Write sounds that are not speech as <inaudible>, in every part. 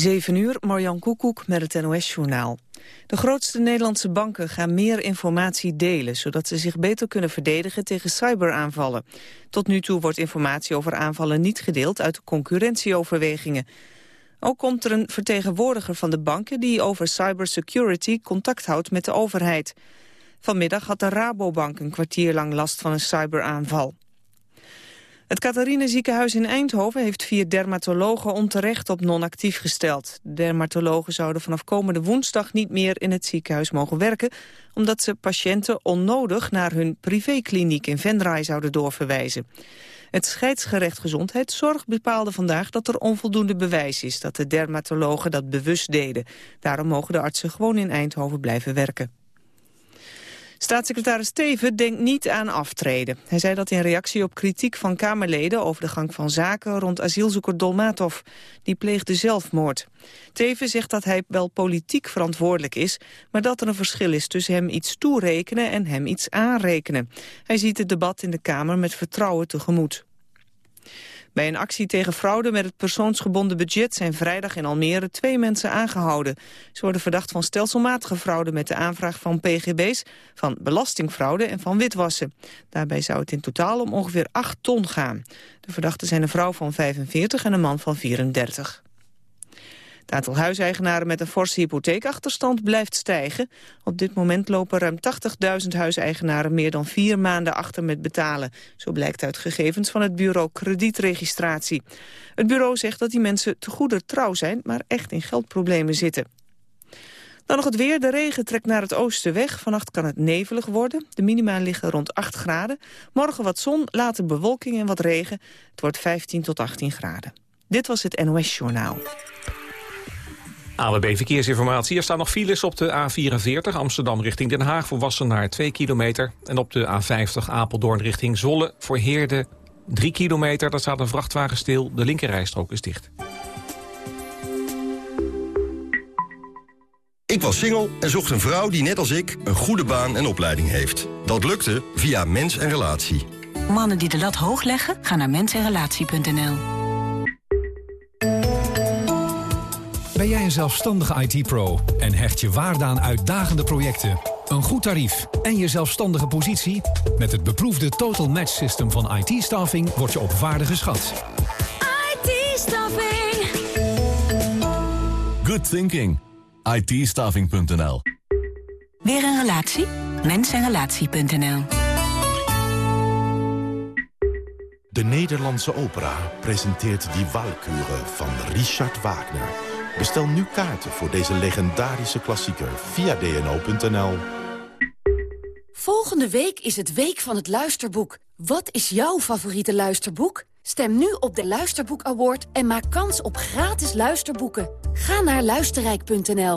7 uur, Marjan Koekoek met het NOS-journaal. De grootste Nederlandse banken gaan meer informatie delen... zodat ze zich beter kunnen verdedigen tegen cyberaanvallen. Tot nu toe wordt informatie over aanvallen niet gedeeld... uit concurrentieoverwegingen. Ook komt er een vertegenwoordiger van de banken... die over cybersecurity contact houdt met de overheid. Vanmiddag had de Rabobank een kwartier lang last van een cyberaanval. Het Catharine ziekenhuis in Eindhoven heeft vier dermatologen onterecht op non-actief gesteld. De dermatologen zouden vanaf komende woensdag niet meer in het ziekenhuis mogen werken, omdat ze patiënten onnodig naar hun privékliniek in Venray zouden doorverwijzen. Het scheidsgerecht gezondheidszorg bepaalde vandaag dat er onvoldoende bewijs is dat de dermatologen dat bewust deden. Daarom mogen de artsen gewoon in Eindhoven blijven werken. Staatssecretaris Steven denkt niet aan aftreden. Hij zei dat in reactie op kritiek van Kamerleden over de gang van zaken rond asielzoeker Dolmatov. Die pleegde zelfmoord. Teven zegt dat hij wel politiek verantwoordelijk is, maar dat er een verschil is tussen hem iets toerekenen en hem iets aanrekenen. Hij ziet het debat in de Kamer met vertrouwen tegemoet. Bij een actie tegen fraude met het persoonsgebonden budget zijn vrijdag in Almere twee mensen aangehouden. Ze worden verdacht van stelselmatige fraude met de aanvraag van pgb's, van belastingfraude en van witwassen. Daarbij zou het in totaal om ongeveer 8 ton gaan. De verdachten zijn een vrouw van 45 en een man van 34. Het aantal huiseigenaren met een forse hypotheekachterstand blijft stijgen. Op dit moment lopen ruim 80.000 huiseigenaren meer dan vier maanden achter met betalen. Zo blijkt uit gegevens van het bureau kredietregistratie. Het bureau zegt dat die mensen te goeder trouw zijn, maar echt in geldproblemen zitten. Dan nog het weer. De regen trekt naar het oosten weg. Vannacht kan het nevelig worden. De minima liggen rond 8 graden. Morgen wat zon, later bewolking en wat regen. Het wordt 15 tot 18 graden. Dit was het NOS Journaal. AWB Verkeersinformatie. Er staan nog files op de A44 Amsterdam richting Den Haag... voor Wassenaar 2 kilometer. En op de A50 Apeldoorn richting Zolle voor Heerde 3 kilometer. Daar staat een vrachtwagen stil. De linkerrijstrook is dicht. Ik was single en zocht een vrouw die net als ik een goede baan en opleiding heeft. Dat lukte via Mens en Relatie. Mannen die de lat hoog leggen, gaan naar mensenrelatie.nl. Ben jij een zelfstandige IT-pro en hecht je waarde aan uitdagende projecten, een goed tarief en je zelfstandige positie? Met het beproefde Total Match System van IT-staffing word je op waarde geschat. IT-staffing. Good thinking. it Weer een relatie? Mensenrelatie.nl De Nederlandse opera presenteert Die Walküre van Richard Wagner... Bestel nu kaarten voor deze legendarische klassieker via dno.nl. Volgende week is het Week van het Luisterboek. Wat is jouw favoriete luisterboek? Stem nu op de Luisterboek Award en maak kans op gratis luisterboeken. Ga naar luisterrijk.nl.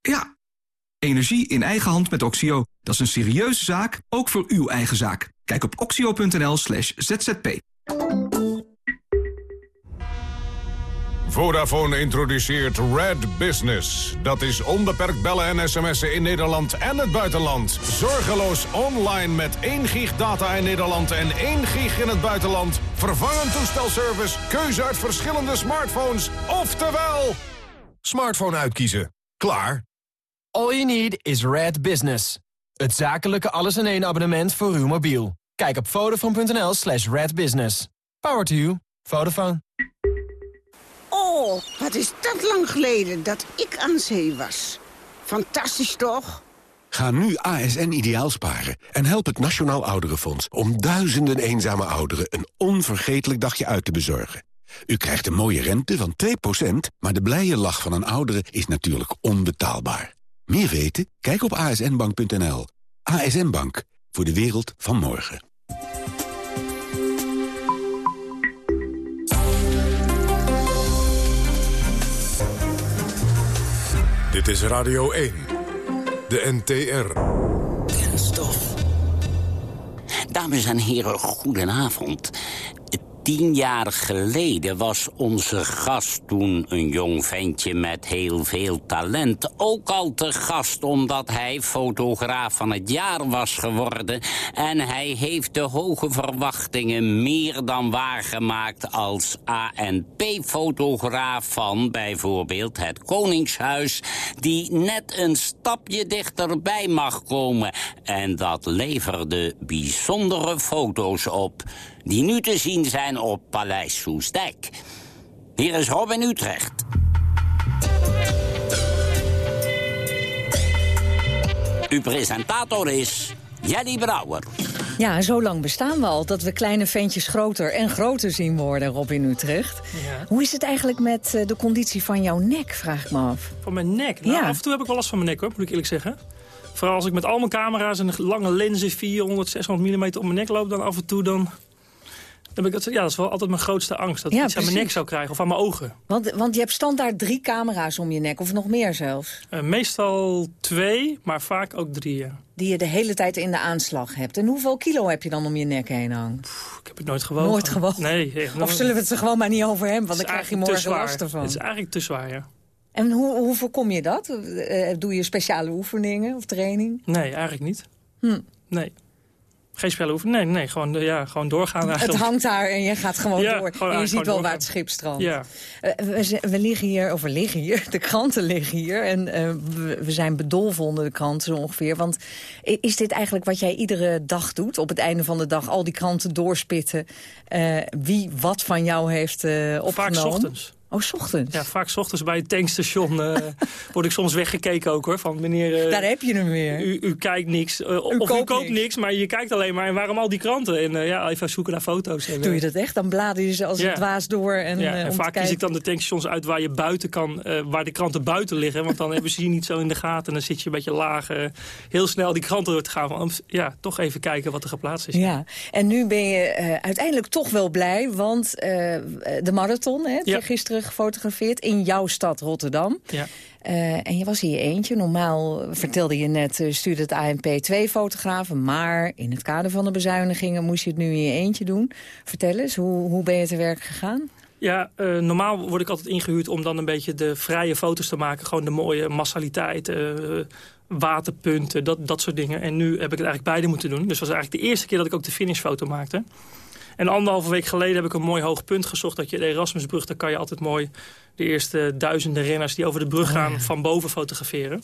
Ja, Energie in eigen hand met Oxio. Dat is een serieuze zaak, ook voor uw eigen zaak. Kijk op oxio.nl slash zzp. Vodafone introduceert Red Business. Dat is onbeperkt bellen en sms'en in Nederland en het buitenland. Zorgeloos online met 1 gig data in Nederland en 1 gig in het buitenland. Vervangend toestelservice, keuze uit verschillende smartphones. Oftewel, smartphone uitkiezen. Klaar. All you need is Red Business. Het zakelijke alles-in-één abonnement voor uw mobiel. Kijk op vodafone.nl slash redbusiness. Power to you. Vodafone. Oh, wat is dat lang geleden dat ik aan zee was. Fantastisch toch? Ga nu ASN ideaal sparen en help het Nationaal Ouderenfonds... om duizenden eenzame ouderen een onvergetelijk dagje uit te bezorgen. U krijgt een mooie rente van 2%, maar de blije lach van een oudere is natuurlijk onbetaalbaar. Meer weten? Kijk op asnbank.nl. ASN Bank, voor de wereld van morgen. Dit is Radio 1, de NTR. Kenstof. Dames en heren, goedenavond. Tien jaar geleden was onze gast toen een jong ventje met heel veel talent. Ook al te gast omdat hij fotograaf van het jaar was geworden. En hij heeft de hoge verwachtingen meer dan waargemaakt als ANP-fotograaf van bijvoorbeeld het Koningshuis. Die net een stapje dichterbij mag komen. En dat leverde bijzondere foto's op die nu te zien zijn op Paleis Soesdijk. Hier is Robin Utrecht. Uw presentator is Jelly Brouwer. Ja, zo lang bestaan we al dat we kleine ventjes groter en groter zien worden, Robin Utrecht. Ja. Hoe is het eigenlijk met eh, de conditie van jouw nek, vraag ik me af. Van mijn nek? Nou, Ja. af en toe heb ik wel last van mijn nek, hoor, moet ik eerlijk zeggen. Vooral als ik met al mijn camera's en lange lenzen 400, 600 mm op mijn nek loop... dan af en toe dan... ik, dat- ja, dat is wel altijd mijn grootste angst. Dat ik Ja, iets aan mijn nek zou krijgen of aan mijn ogen. Want, want je hebt standaard drie camera's om je nek, of nog meer zelfs. Eh, meestal twee, maar vaak ook drie. ja. Die je de hele tijd in de aanslag hebt. En hoeveel kilo heb je dan om je nek heen hangen? Ik heb het nooit gewogen. Nooit gewogen? Nee. echt, Of zullen we het er gewoon maar niet over hebben, want dan krijg je morgen last ervan. Het is eigenlijk te zwaar, ja. En hoe, hoe voorkom je dat? Eh, doe je speciale oefeningen of training? Nee, eigenlijk niet. Hm. Nee. Geen spellen hoeven. Nee, nee gewoon, eh, ja, gewoon doorgaan Het hangt daar en je gaat gewoon Ja, door. gewoon en je ziet wel waar het schip strandt. Ja. Eh, we, we liggen hier, of we liggen hier, <laughs> de kranten liggen hier. En eh, we, zijn bedolven onder de kranten zo ongeveer. Want is dit eigenlijk wat jij iedere dag doet? Op het einde van de dag al die kranten doorspitten. wie wat van jou heeft eh opgenomen? Vaak ochtends. Oh, 's ochtends. Ja, vaak 's ochtends bij het tankstation eh, <laughs> word ik soms weggekeken ook hoor. Van meneer, eh, Daar heb je hem weer. u, u kijkt niks. eh, of u koopt niks. niks. maar je kijkt alleen maar. En waarom al die kranten? En ja, even zoeken naar foto's. En, Doe je dat echt? Dan blader je ze als Ja. een dwaas door. En, ja, en vaak kies ik dan de tankstations uit waar je buiten kan, waar de kranten buiten liggen. Want dan <laughs> hebben ze je niet zo in de gaten. En dan zit je een beetje laag, heel snel die kranten door te gaan. Van, ja, toch even kijken wat er geplaatst is. Ja, en nu ben je uiteindelijk toch wel blij, want de marathon hè, Ja. gisteren gefotografeerd in jouw stad Rotterdam. Ja. Eh, en je was hier eentje. Normaal, vertelde je net, eh, stuurde het ANP twee fotografen. Maar in het kader van de bezuinigingen moest je het nu in je eentje doen. Vertel eens, hoe, hoe ben je te werk gegaan? Ja, eh, normaal word ik altijd ingehuurd om dan een beetje de vrije foto's te maken. Gewoon de mooie massaliteit, eh, waterpunten, dat, dat soort dingen. En nu heb ik het eigenlijk beide moeten doen. Dus het was eigenlijk de eerste keer dat ik ook de finishfoto maakte. En anderhalve week geleden heb ik een mooi hoog punt gezocht. Dat je de Erasmusbrug, daar kan je altijd mooi de eerste duizenden renners die over de brug gaan van boven fotograferen.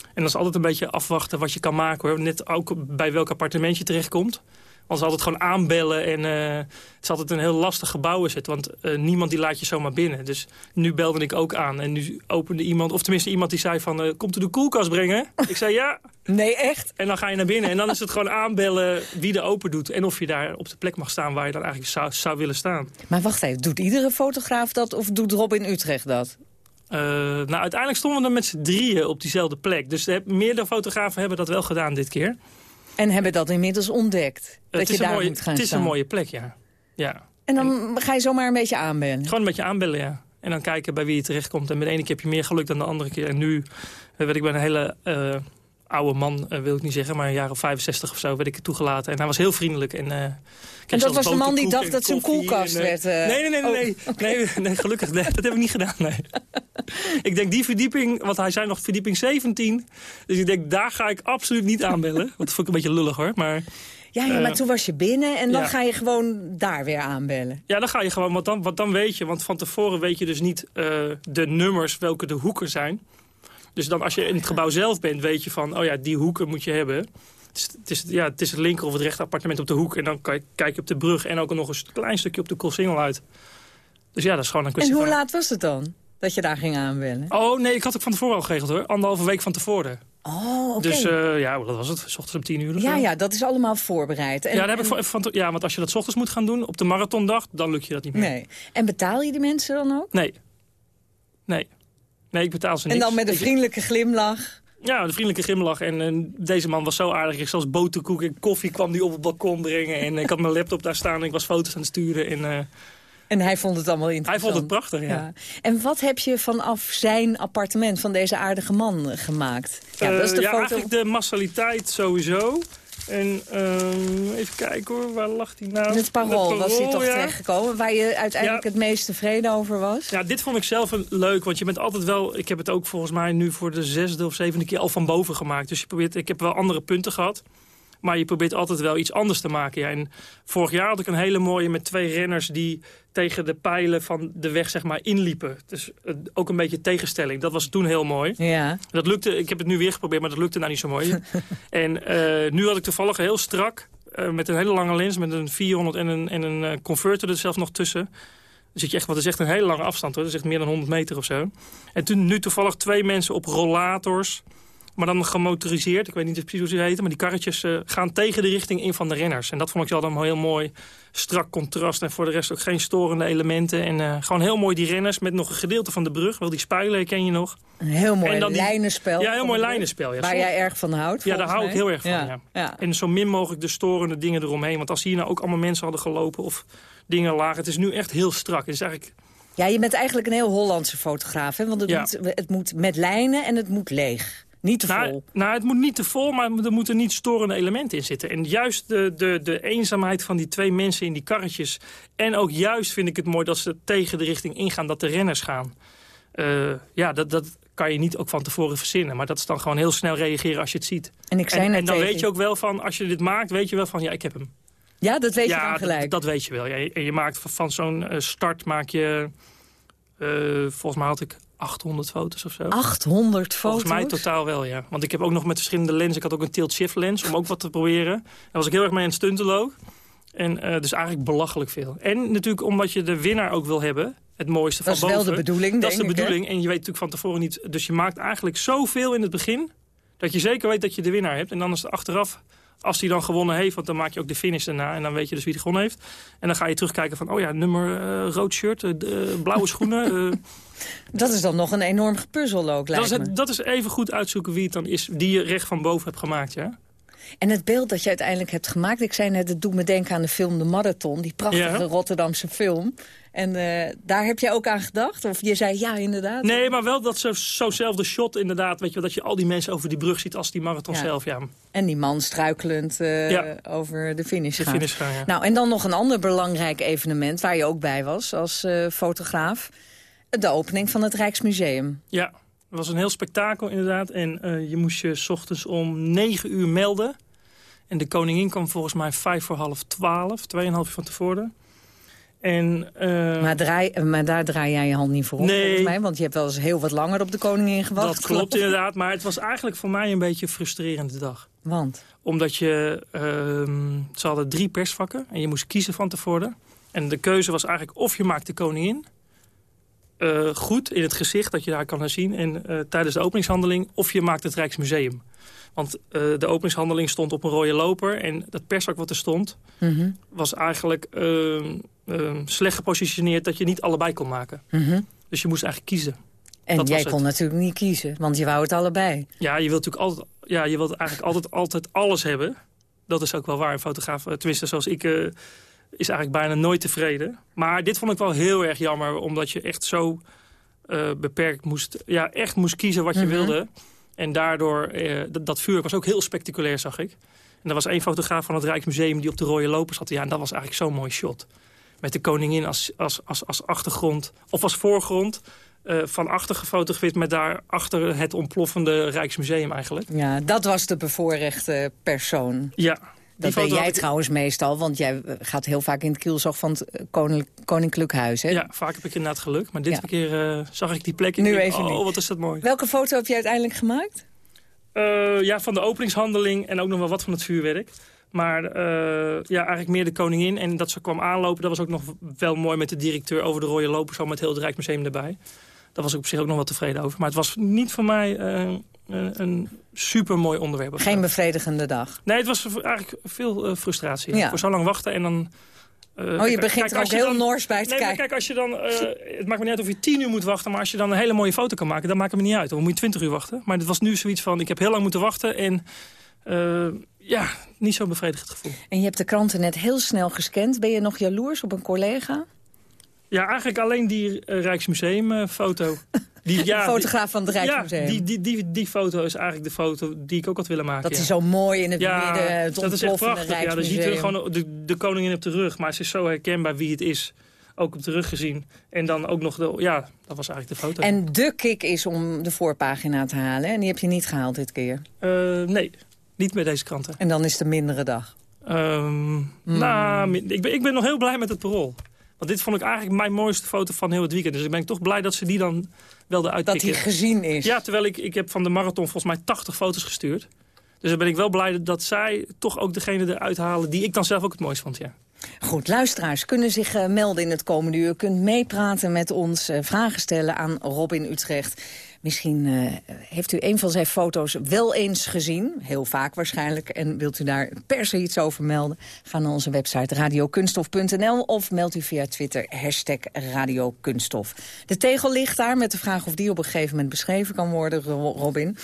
En dat is altijd een beetje afwachten wat je kan maken. Hoor. Net ook bij welk appartement je terechtkomt. Want ze altijd gewoon aanbellen en eh, het is altijd een heel lastig gebouw is het. Want eh, niemand die laat je zomaar binnen. Dus nu belde ik ook aan en nu opende iemand, of tenminste iemand die zei van... eh, komt u de koelkast brengen? <laughs> ik zei ja. Nee, echt? En dan ga je naar binnen en dan is het gewoon aanbellen wie er open doet. En of je daar op de plek mag staan waar je dan eigenlijk zou, zou willen staan. Maar wacht even, doet iedere fotograaf dat of doet Robin Utrecht dat? Nou, uiteindelijk stonden we er met z'n drieën op diezelfde plek. Dus er- meerdere fotografen hebben dat wel gedaan dit keer. En hebben dat inmiddels ontdekt? dat het je is, daar een mooie, moet gaan het is staan. een mooie plek, ja. ja. En dan ga je zomaar een beetje aanbellen? Gewoon een beetje aanbellen, ja. En dan kijken bij wie je terechtkomt. En met de ene keer heb je meer geluk dan de andere keer. En nu eh, werd ik bij een hele eh, oude man, eh, wil ik niet zeggen... maar een jaar of 65 of zo, werd ik toegelaten. En hij was heel vriendelijk. En, eh, kreeg dat was de man die dacht en dat zijn koelkast en, eh, werd, nee, nee, nee, nee, nee, nee, nee, gelukkig. Nee, dat heb ik niet gedaan, nee. ik denk die verdieping, want hij zei nog verdieping 17. Dus ik denk, daar ga ik absoluut niet aanbellen. Want dat vond ik een beetje lullig, hoor. Maar, Ja, ja, maar toen was je binnen en dan ja. ga je gewoon daar weer aanbellen. ja, dan ga je gewoon, want dan, want dan weet je, want van tevoren weet je dus niet de nummers welke de hoeken zijn. Dus dan als je in het gebouw zelf bent, weet je van, oh ja, die hoeken moet je hebben. Het is, het is, ja, het is het linker of het rechter appartement op de hoek. En dan kijk je op de brug en ook nog een klein stukje op de Koolsingel uit. Dus ja, dat is gewoon een En kwestie hoe van... laat was het dan? Dat je daar ging aanbellen? Oh nee, ik had het van tevoren al geregeld hoor. Anderhalve week van tevoren. Oh, oké. Dus eh, ja, wat was het? S ochtends om tien uur of zo. ja, ja, dat is allemaal voorbereid. En, ja, daar heb ik en- van, ja, want als je dat 's ochtends moet gaan doen op de marathondag, dan lukt je dat niet meer. Nee. En betaal je die mensen dan ook? Nee. Nee. Nee, ik betaal ze En dan met een vriendelijke glimlach? Ja, een vriendelijke glimlach. En, eh, deze man was zo aardig. Ik zelfs boterkoek en koffie kwam die op het balkon brengen. En ik had mijn laptop daar staan en ik was foto's aan het sturen. En, eh, En hij vond het allemaal interessant. Hij vond het prachtig, ja. En wat heb je vanaf zijn appartement, van deze aardige man, eh, gemaakt? Ja, dat is de Uh, ja foto. eigenlijk de massaliteit sowieso. En ehm, even kijken hoor, waar lag hij nou? In het parool was hij toch ja. terechtgekomen, waar je uiteindelijk Ja. het meest tevreden over was? Ja, dit vond ik zelf een- leuk, want je bent altijd wel... Ik heb het ook volgens mij nu voor de zesde of zevende keer al van boven gemaakt. Dus je probeert, ik heb wel andere punten gehad. Maar je probeert altijd wel iets anders te maken. Ja, en vorig jaar had ik een hele mooie met twee renners... die tegen de pijlen van de weg zeg maar inliepen. Dus eh, ook een beetje tegenstelling. Dat was toen heel mooi. Ja. Dat lukte, ik heb het nu weer geprobeerd, maar dat lukte nou niet zo mooi. <laughs> en eh, nu had ik toevallig heel strak... eh, met een hele lange lens, met een 400 en een, en een converter er zelfs nog tussen. Zit je echt, wat is echt een hele lange afstand hoor. Dat is echt meer dan 100 meter of zo. En toen nu toevallig twee mensen op rollators. Maar dan gemotoriseerd. Ik weet niet precies hoe ze heten. Maar die karretjes eh, gaan tegen de richting in van de renners. En dat vond ik wel dan heel mooi. Strak contrast. En voor de rest ook geen storende elementen. En eh, gewoon heel mooi die renners. Met nog een gedeelte van de brug. Wel die spijlen ken je nog. Een heel mooi die- lijnenspel. Ja, heel mooi lijnenspel. Ja. Waar Soms- jij erg van houdt, Ja, daar hou ik heel erg van, Ja, ja. En zo min mogelijk de storende dingen eromheen. Want als hier nou ook allemaal mensen hadden gelopen of dingen lagen... het is nu echt heel strak. Het is eigenlijk... Ja, je bent eigenlijk een heel Hollandse fotograaf. Hè? Want het, Ja. moet, het moet met lijnen en het moet leeg. Niet te Nou, vol. nou, het moet niet te vol, maar er moeten niet storende elementen in zitten. En juist de, de, de eenzaamheid van die twee mensen in die karretjes... en ook juist vind ik het mooi dat ze tegen de richting ingaan dat de renners gaan. Eh, ja, dat, dat kan je niet ook van tevoren verzinnen. Maar dat is dan gewoon heel snel reageren als je het ziet. En ik zei en, en dan tegen weet je ook wel van, als je dit maakt, weet je wel van... ja, ik heb hem. Ja, dat weet je dan gelijk. Dat, dat weet je wel. Ja, en je maakt van, van zo'n eh, start maak je... eh, volgens mij had ik 800 foto's of zo. 800 foto's? Volgens mij totaal wel, ja. Want ik heb ook nog met verschillende lenzen... Ik had ook een tilt-shift lens om ook wat te proberen. Daar was ik heel erg mee aan het stunten ook. En eh, dus eigenlijk belachelijk veel. En natuurlijk omdat je de winnaar ook wil hebben. Het mooiste Dat van is wel boven. de bedoeling, Dat is de ik, bedoeling. En je weet natuurlijk van tevoren niet... Dus je maakt eigenlijk zoveel in het begin... dat je zeker weet dat je de winnaar hebt. En dan is het achteraf... Als hij dan gewonnen heeft, want dan maak je ook de finish daarna... en dan weet je dus wie er gewonnen heeft. En dan ga je terugkijken van... oh ja, nummer eh, rood shirt, eh, blauwe schoenen... <laughs> Dat is dan nog een enorm gepuzzel ook, dat lijkt is, me. het- dat is even goed uitzoeken wie het dan is... die je recht van boven hebt gemaakt, ja. En het beeld dat je uiteindelijk hebt gemaakt... ik zei net, het doet me denken aan de film De Marathon. Die prachtige Ja. Rotterdamse film. En eh, daar heb jij ook aan gedacht? Of je zei ja, inderdaad? Nee, maar wel dat zo- zo'nzelfde shot inderdaad. Weet je, dat je al die mensen over die brug ziet als die marathon Ja. zelf. Ja. En die man struikelend eh, Ja. over de finish De gaat. finish gaan. Nou, en dan nog een ander belangrijk evenement... waar je ook bij was als eh, fotograaf. De opening van het Rijksmuseum. Ja, het was een heel spektakel inderdaad. En eh, je moest je 's ochtends om 9 uur melden. En de koningin kwam volgens mij vijf voor half twaalf. Tweeënhalf uur van tevoren. En, eh, Maar, draai, maar daar draai jij je hand niet voor op, Nee. volgens mij. Want je hebt wel eens heel wat langer op de koningin gewacht. dat klopt inderdaad. Maar het was eigenlijk voor mij een beetje een frustrerende dag. Want? Omdat je... ehm, ze hadden drie persvakken en je moest kiezen van tevoren. En de keuze was eigenlijk of je maakt de koningin... eh, goed in het gezicht, dat je daar kan zien... en eh, tijdens de openingshandeling, of je maakt het Rijksmuseum. Want eh, de openingshandeling stond op een rode loper... en dat persvak wat er stond, Mhm, was eigenlijk ehm, ehm, slecht gepositioneerd... dat je niet allebei kon maken. mhm. Dus je moest eigenlijk kiezen. En Dat jij kon natuurlijk niet kiezen, want je wou het allebei. Ja, je wilt natuurlijk altijd, ja, je wilt eigenlijk altijd, altijd alles hebben. Dat is ook wel waar. Een fotograaf, tenminste zoals ik, is eigenlijk bijna nooit tevreden. Maar dit vond ik wel heel erg jammer, omdat je echt zo eh, beperkt moest, ja, echt moest kiezen wat je Mhm. wilde. En daardoor, eh, dat, vuur was ook heel spectaculair, zag ik. En er was één fotograaf van het Rijksmuseum die op de rode loper zat. Ja, en dat was eigenlijk zo'n mooi shot. Met de koningin als, als, als, als achtergrond, of als voorgrond. eh, van achter gefotografeerd met daarachter het ontploffende Rijksmuseum eigenlijk. Ja, dat was de bevoorrechte persoon. Ja. Dat ben jij ik- trouwens meestal, want jij eh, gaat heel vaak in het kielzog van het eh, koninklijk, koninklijk huis. Hè? Ja, vaak heb ik inderdaad geluk. Maar dit Ja. keer eh, zag ik die plek en Nu even oh, niet. wat is dat mooi. Welke foto heb je uiteindelijk gemaakt? Ja, van de openingshandeling en ook nog wel wat van het vuurwerk. Maar ja, eigenlijk meer de koningin. En dat ze kwam aanlopen, dat was ook nog wel mooi met de directeur over de rode loper. Zo met heel het Rijksmuseum erbij. Daar was ik op zich ook nog wel tevreden over. Maar het was niet voor mij een, een super mooi onderwerp. Geen bevredigende dag. Nee, het was eigenlijk veel eh, frustratie. Ja. Voor zo lang wachten en dan... eh, Oh, je kijk, begint er ook heel dan- nors bij te nee, kijken. kijk, als je dan... eh, het maakt me niet uit of je tien uur moet wachten... maar als je dan een hele mooie foto kan maken... dan maakt het me niet uit. Dan moet je twintig uur wachten. Maar het was nu zoiets van... ik heb heel lang moeten wachten en... eh, ja, niet zo'n bevredigend gevoel. En je hebt de kranten net heel snel gescand. Ben je nog jaloers op een collega? Ja, eigenlijk alleen die Rijksmuseum-foto. <laughs> Die, ja, de fotograaf van het Rijksmuseum. Ja, die, die, die, die foto is eigenlijk de foto die ik ook had willen maken. Dat ja. is zo mooi in het midden, het dat is echt prachtig. Ja, dan ziet er gewoon de, de koningin op de rug. Maar ze is zo herkenbaar wie het is. Ook op de rug gezien. En dan ook nog de... Ja, dat was eigenlijk de foto. En de kick is om de voorpagina te halen. En die heb je niet gehaald dit keer? Uh, nee, niet met deze kranten. En dan is het een mindere dag? Um, Nou, ik ben, ik ben nog heel blij met het parool. Want dit vond ik eigenlijk mijn mooiste foto van heel het weekend. Dus ik ben toch blij dat ze die dan wel eruit Dat die gezien is. Ja, terwijl ik, ik heb van de marathon volgens mij 80 foto's gestuurd. Dus dan ben ik wel blij dat zij toch ook degene eruit halen... die ik dan zelf ook het mooist vond, ja. Goed, luisteraars kunnen zich uh, melden in het komende uur. U kunt meepraten met ons, uh, vragen stellen aan Robin Utrecht. Misschien uh, heeft u een van zijn foto's wel eens gezien. Heel vaak waarschijnlijk. En wilt u daar per se iets over melden? Ga naar onze website radiokunstof.nl of meld u via Twitter hashtag radiokunststof. De tegel ligt daar met de vraag of die op een gegeven moment beschreven kan worden, Robin.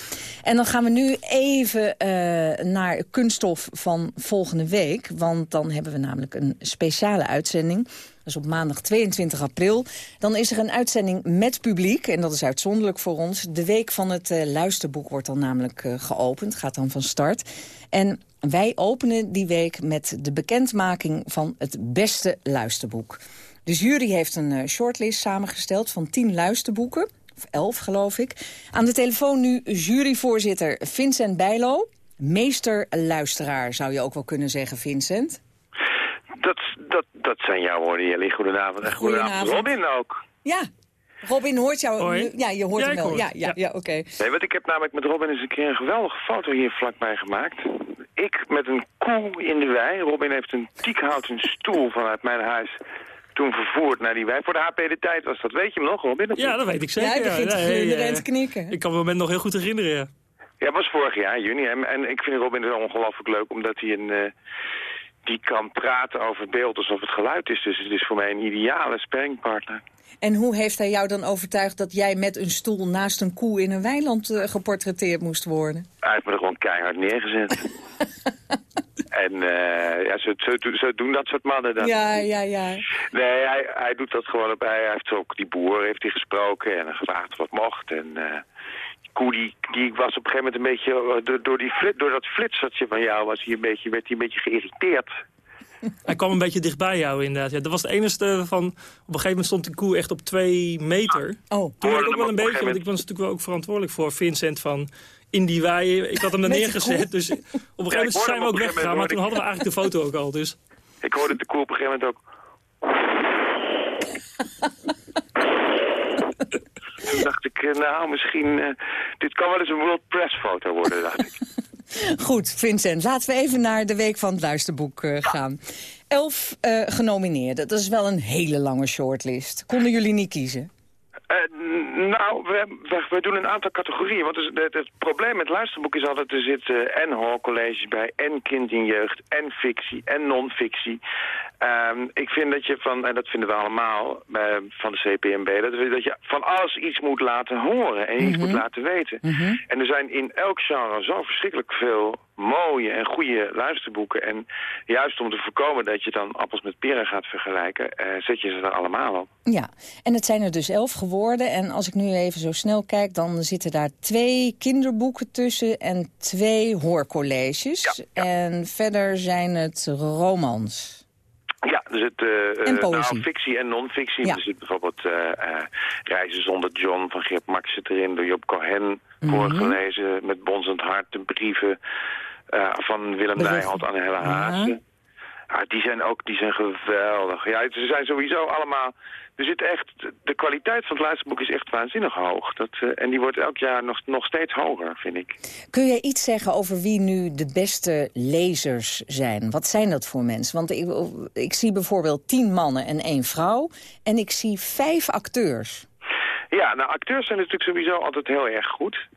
En dan gaan we nu even uh, naar kunststof van volgende week. Want dan hebben we namelijk een speciale uitzending. Is op maandag 22 april. Dan is er een uitzending met publiek, en dat is uitzonderlijk voor ons. De week van het uh, luisterboek wordt dan namelijk uh, geopend, gaat dan van start. En wij openen die week met de bekendmaking van het beste luisterboek. De jury heeft een uh, shortlist samengesteld van 10 luisterboeken. Of 11, geloof ik. Aan de telefoon nu juryvoorzitter Vincent Bijlo. Meester luisteraar, zou je ook wel kunnen zeggen, Vincent. Dat, dat, dat zijn jouw woorden, Jelly. Goedenavond. En goedenavond, Robin ook. Ja, Robin hoort jou. Ja, je hoort ja, hem wel. Hoor. Ja, ja, ja, oké. Okay. Nee, want ik heb namelijk met Robin eens een keer een geweldige foto hier vlakbij gemaakt. Ik met een koe in de wei. Robin heeft een tiekhouten stoel vanuit mijn huis toen vervoerd naar die wei. Voor de HP de tijd was dat. Weet je hem nog, Robin? Ja, dat weet ik zeker. Ja, hij begint ja, te knikken. Ik kan me moment nog heel goed herinneren, ja. Ja, dat was vorig jaar, juni. En, en ik vind Robin zo ongelooflijk leuk, omdat hij een... Uh, die kan praten over beeld alsof het geluid is. Dus het is voor mij een ideale sparringpartner. En hoe heeft hij jou dan overtuigd dat jij met een stoel naast een koe in een weiland uh, geportretteerd moest worden? Hij heeft me er gewoon keihard neergezet. <laughs> en uh, ja, zo, zo, zo, doen dat soort mannen dan. Ja, ja, ja. Nee, hij, hij doet dat gewoon op. Hij heeft ook die boer heeft hij gesproken en gevraagd wat mocht. En uh, koe die, die was op een gegeven moment een beetje, door, door, die flit, door dat flitsertje van jou was hij een beetje, werd hij een beetje geïrriteerd. <laughs> Hij kwam een beetje dichtbij jou inderdaad. Ja, dat was het enige van, op een gegeven moment stond die koe echt op twee meter. Oh. Toen had ik ook wel een beetje, want ik was natuurlijk wel ook verantwoordelijk voor Vincent van in die wei. Ik had hem er neergezet, dus op een gegeven moment zijn we ook weggegaan. Maar toen hadden we eigenlijk de foto ook al, dus. <laughs> Ik hoorde de koe op een gegeven moment ook... <laughs> Toen dacht ik, nou, misschien... Uh, dit kan wel eens een World Press foto worden, dacht ik. <laughs> Goed, Vincent, laten we even naar de week van het luisterboek uh, gaan. Elf uh, genomineerden, dat is wel een hele lange shortlist. Konden jullie niet kiezen? Uh, nou, we, we, we, doen een aantal categorieën. Want het, het, het probleem met luisterboek is altijd... er zitten en hoorcolleges bij, en kind in jeugd, en fictie, en non-fictie. Um, ik vind dat je van, en dat vinden we allemaal uh, van de CPMB... Dat, dat je van alles iets moet laten horen en iets mm -hmm. moet laten weten. Mm -hmm. En er zijn in elk genre zo verschrikkelijk veel mooie en goede luisterboeken. En juist om te voorkomen dat je dan appels met peren gaat vergelijken... Uh, zet je ze er allemaal op. Ja, en het zijn er dus elf geworden. En als ik nu even zo snel kijk, dan zitten daar twee kinderboeken tussen... en twee hoorcolleges. Ja, ja. En verder zijn het romans. Ja, er zit uh, en nou, fictie en non-fictie. Ja. Er zit bijvoorbeeld uh, uh, Reizen zonder John van Geert Max zit erin, door Job Cohen mm -hmm. voorgelezen met Bonzend Hart, de brieven van Willem Nijholt aan Helle Haase. Ja. die zijn ook die zijn geweldig. Ja, ze zijn sowieso allemaal... Er zit echt, de kwaliteit van het luisterboek is echt waanzinnig hoog. Dat, uh, en die wordt elk jaar nog, nog steeds hoger, vind ik. Kun je iets zeggen over wie nu de beste lezers zijn? Wat zijn dat voor mensen? Want ik, ik zie bijvoorbeeld tien mannen en één vrouw. En ik zie vijf acteurs. Ja, nou acteurs zijn natuurlijk sowieso altijd heel erg goed.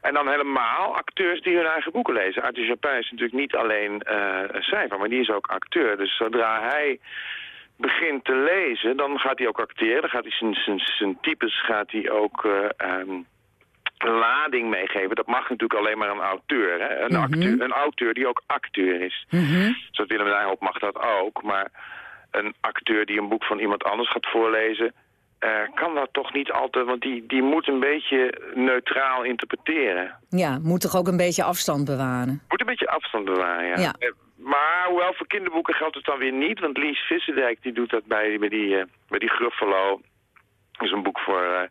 En dan helemaal acteurs die hun eigen boeken lezen. Arthur Japin is natuurlijk niet alleen uh, een schrijver, maar die is ook acteur. Dus zodra hij begint te lezen, dan gaat hij ook acteren. Dan gaat hij zijn, zijn, zijn types gaat hij ook uh, um, lading meegeven. Dat mag natuurlijk alleen maar een auteur. Hè? Een, mm -hmm. acteur, een auteur die ook acteur is. Mm -hmm. Zoals Willem Nijholt mag dat ook. Maar een acteur die een boek van iemand anders gaat voorlezen... Uh, kan dat toch niet altijd, want die, die moet een beetje neutraal interpreteren. Ja, moet toch ook een beetje afstand bewaren? Moet een beetje afstand bewaren, ja. ja. Uh, maar hoewel voor kinderboeken geldt het dan weer niet, want Lies Visserdijk die doet dat bij, bij die, uh, bij die Gruffalo. Dat is een boek voor,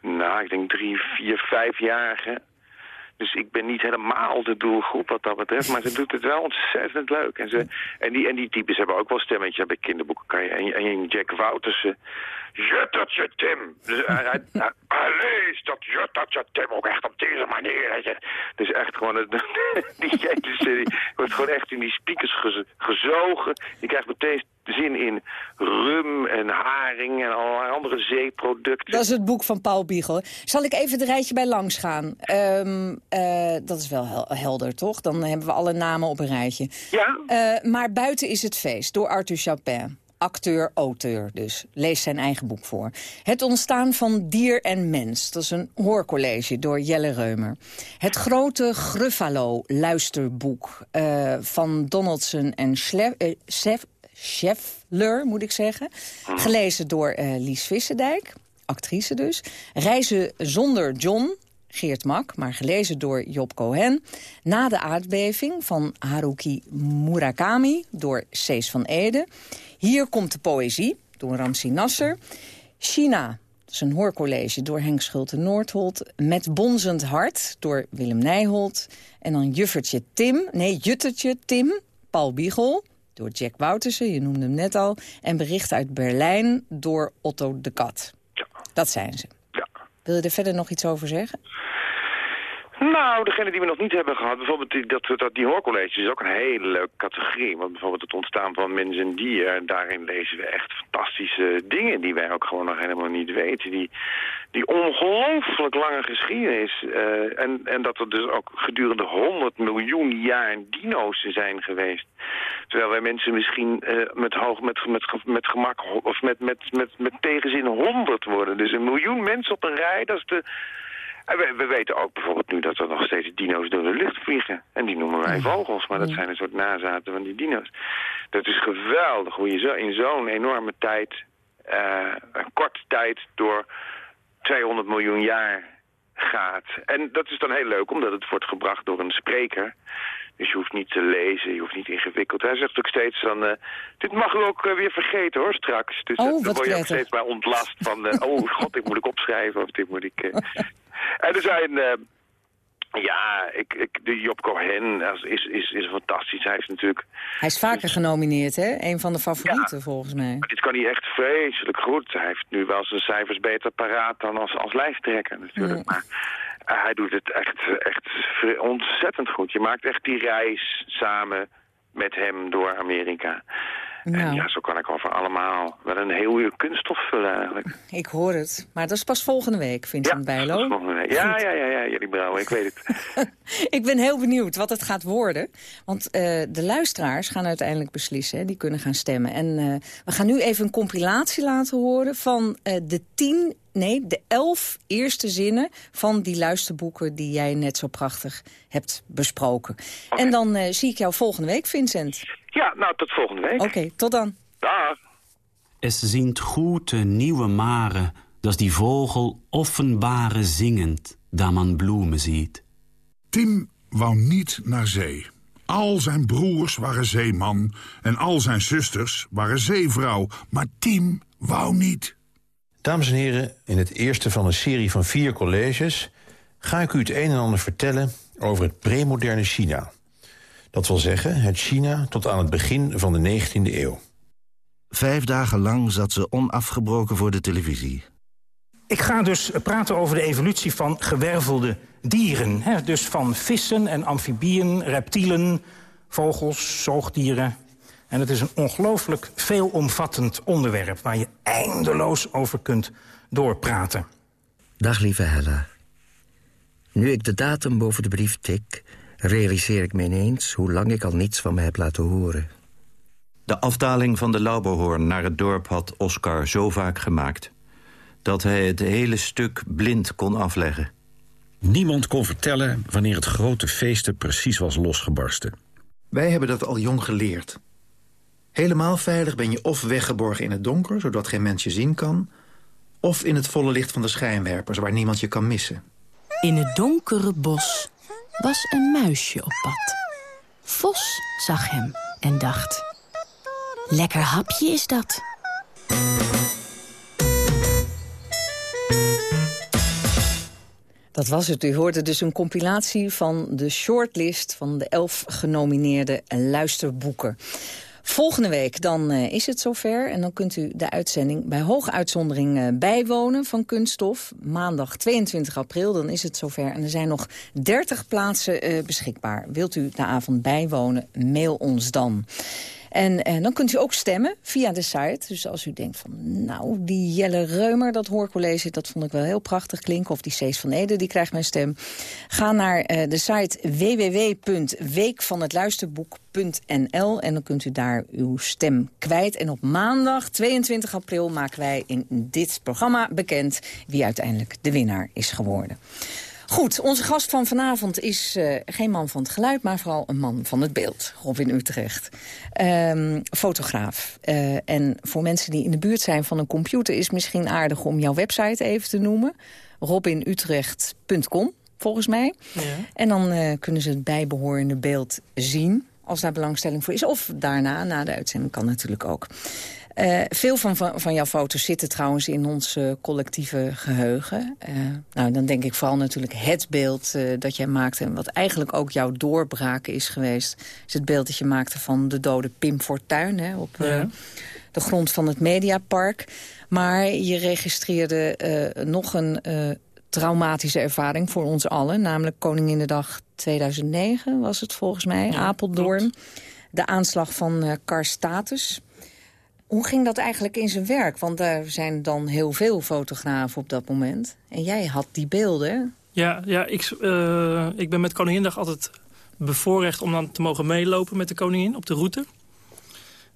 nou, ik denk drie, vier, vijfjarigen. Dus ik ben niet helemaal de doelgroep wat dat betreft. Maar ze doet het wel ontzettend leuk. En, ze, en, die, en die types hebben ook wel stemmetjes. Bij kinderboeken kan je. En, en Jack Woutersen. Juttertje Tim. Dus, hij, leest dat Juttertje Tim ook echt op deze manier. Dus echt gewoon, het, <laughs> die hele serie wordt gewoon echt in die speakers gezogen. Je krijgt meteen zin in rum en haring en allerlei andere zeeproducten. Dat is het boek van Paul Biegel. Zal ik even het rijtje bij langs gaan? Um, uh, dat is wel hel helder, toch? Dan hebben we alle namen op een rijtje. Ja. Uh, maar Buiten is het feest, door Arthur Chapin acteur, auteur dus. Lees zijn eigen boek voor. Het ontstaan van dier en mens. Dat is een hoorcollege door Jelle Reumer. Het grote Gruffalo luisterboek uh, van Donaldson en Scheffler, moet ik zeggen. Gelezen door uh, Lies Vissendijk, actrice dus. Reizen zonder John, Geert Mak, maar gelezen door Job Cohen. Na de aardbeving van Haruki Murakami door Cees van Ede. Hier komt de poëzie door Ramsi Nasser. China, dat is een hoorcollege door Henk Schulte-Noordholt. Met Bonzend Hart door Willem Nijholt. En dan Juffertje Tim, nee Juttertje Tim, Paul Biegel door Jack Woutersen, je noemde hem net al. En Bericht uit Berlijn door Otto de Kat. Dat zijn ze. Ja. Wil je er verder nog iets over zeggen? Nou, degene die we nog niet hebben gehad, bijvoorbeeld die, dat, die hoorcolleges is ook een hele leuke categorie. Want bijvoorbeeld het ontstaan van mens en dier, daarin lezen we echt fantastische dingen die wij ook gewoon nog helemaal niet weten. Die, die ongelooflijk lange geschiedenis. Uh, en, en dat er dus ook gedurende 100 miljoen jaar dino's zijn geweest. Terwijl wij mensen misschien uh, met, hoog, met, met, met gemak of met, met, met, met tegenzin 100 worden. Dus een miljoen mensen op een rij, dat is de en we, we, weten ook bijvoorbeeld nu dat er nog steeds dino's door de lucht vliegen. En die noemen wij vogels, maar dat zijn een soort nazaten van die dino's. Dat is geweldig hoe je zo in zo'n enorme tijd, uh, een korte tijd, door 200 miljoen jaar gaat. En dat is dan heel leuk, omdat het wordt gebracht door een spreker. Dus je hoeft niet te lezen, je hoeft niet ingewikkeld. Hij zegt ook steeds van, uh, dit mag u ook uh, weer vergeten hoor, straks. Dus oh, dan word je ook steeds maar ontlast van, uh, oh god, dit moet ik opschrijven of dit moet ik... <laughs> en er zijn, ja, ik, ik, de Job Cohen is, is, is fantastisch. Hij is natuurlijk... Hij is vaker genomineerd, hè? Een van de favorieten, Ja. volgens mij. Maar dit kan hij echt vreselijk goed. Hij heeft nu wel zijn cijfers beter paraat dan als, als lijsttrekker natuurlijk. Maar hij doet het echt, echt ontzettend goed. Je maakt echt die reis samen met hem door Amerika. En Nou, ja, zo kan ik over allemaal wel een heel uur kunststof vullen eigenlijk. ik hoor het. Maar dat is pas volgende week, Vincent Bijlo. Ja, ja, ja, ja, jullie brouwen, ik weet het. <laughs> Ik ben heel benieuwd wat het gaat worden. Want eh, de luisteraars gaan uiteindelijk beslissen. Hè, die kunnen gaan stemmen. En eh, we gaan nu even een compilatie laten horen van eh, de tien... Nee, de elf eerste zinnen van die luisterboeken... die jij net zo prachtig hebt besproken. En dan zie ik jou volgende week, Vincent. Ja, nou, tot volgende week. Oké, tot dan. Dag. Es sind gute nieuwe maren, dass die Vogel offenbare zingend, da man bloemen ziet. Tim wou niet naar zee. Al zijn broers waren zeeman en al zijn zusters waren zeevrouw. Maar Tim wou niet. Dames en heren, in het eerste van een serie van vier colleges... ga ik u het een en ander vertellen over het premoderne China. Dat wil zeggen het China tot aan het begin van de 19e eeuw. Vijf dagen lang zat ze onafgebroken voor de televisie. Ik ga dus praten over de evolutie van gewervelde dieren. Hè? Dus van vissen en amfibieën, reptielen, vogels, zoogdieren. En het is een ongelooflijk veelomvattend onderwerp... waar je eindeloos over kunt doorpraten. Dag lieve Hella. Nu ik de datum boven de brief tik... realiseer ik me ineens hoe lang ik al niets van me heb laten horen. De afdaling van de Lauberhoorn naar het dorp had Oscar zo vaak gemaakt... dat hij het hele stuk blind kon afleggen. Niemand kon vertellen wanneer het grote feesten precies was losgebarsten. Wij hebben dat al jong geleerd. Helemaal veilig ben je of weggeborgen in het donker... zodat geen mens je zien kan... of in het volle licht van de schijnwerpers... waar niemand je kan missen. In het donkere bos was een muisje op pad. Vos zag hem en dacht... Lekker hapje is dat. Dat was het. U hoorde dus een compilatie van de shortlist... van de elf genomineerde luisterboeken. Volgende week dan uh, is het zover en dan kunt u de uitzending bij hoge uitzondering uh, bijwonen van Kunststof. Maandag 22 april, dan is het zover. En er zijn nog 30 plaatsen uh, beschikbaar. Wilt u de avond bijwonen, mail ons dan. En, en, dan kunt u ook stemmen via de site. Dus als u denkt van, nou, die Jelle Reumer, dat hoorcollege... dat vond ik wel heel prachtig klinken. Of die Cees van Ede, die krijgt mijn stem. Ga naar uh, de site www.weekvanhetluisterboek.nl en dan kunt u daar uw stem kwijt. En op maandag 22 april maken wij in dit programma bekend... wie uiteindelijk de winnaar is geworden. Goed, onze gast van vanavond is uh, geen man van het geluid... maar vooral een man van het beeld, Robin Utrecht. Um, fotograaf. Uh, en voor mensen die in de buurt zijn van een computer... is misschien aardig om jouw website even te noemen. robinutrecht.com, volgens mij. Ja. En dan uh, kunnen ze het bijbehorende beeld zien... als daar belangstelling voor is. Of daarna, na de uitzending, kan natuurlijk ook. Uh, veel van, van, van, jouw foto's zitten trouwens in ons uh, collectieve geheugen. Uh, nou, dan denk ik vooral natuurlijk het beeld dat jij maakte... en wat eigenlijk ook jouw doorbraak is geweest... is het beeld dat je maakte van de dode Pim Fortuyn... Hè, op ja. de grond van het Mediapark. Maar je registreerde nog een traumatische ervaring voor ons allen... namelijk Koninginnedag 2009 was het volgens mij, ja, Apeldoorn. Klopt. De aanslag van Car Status... Hoe ging dat eigenlijk in zijn werk? Want er zijn dan heel veel fotografen op dat moment. En jij had die beelden. Ja, ja ik, uh, ik ben met Koningindag altijd bevoorrecht om dan te mogen meelopen met de koningin op de route.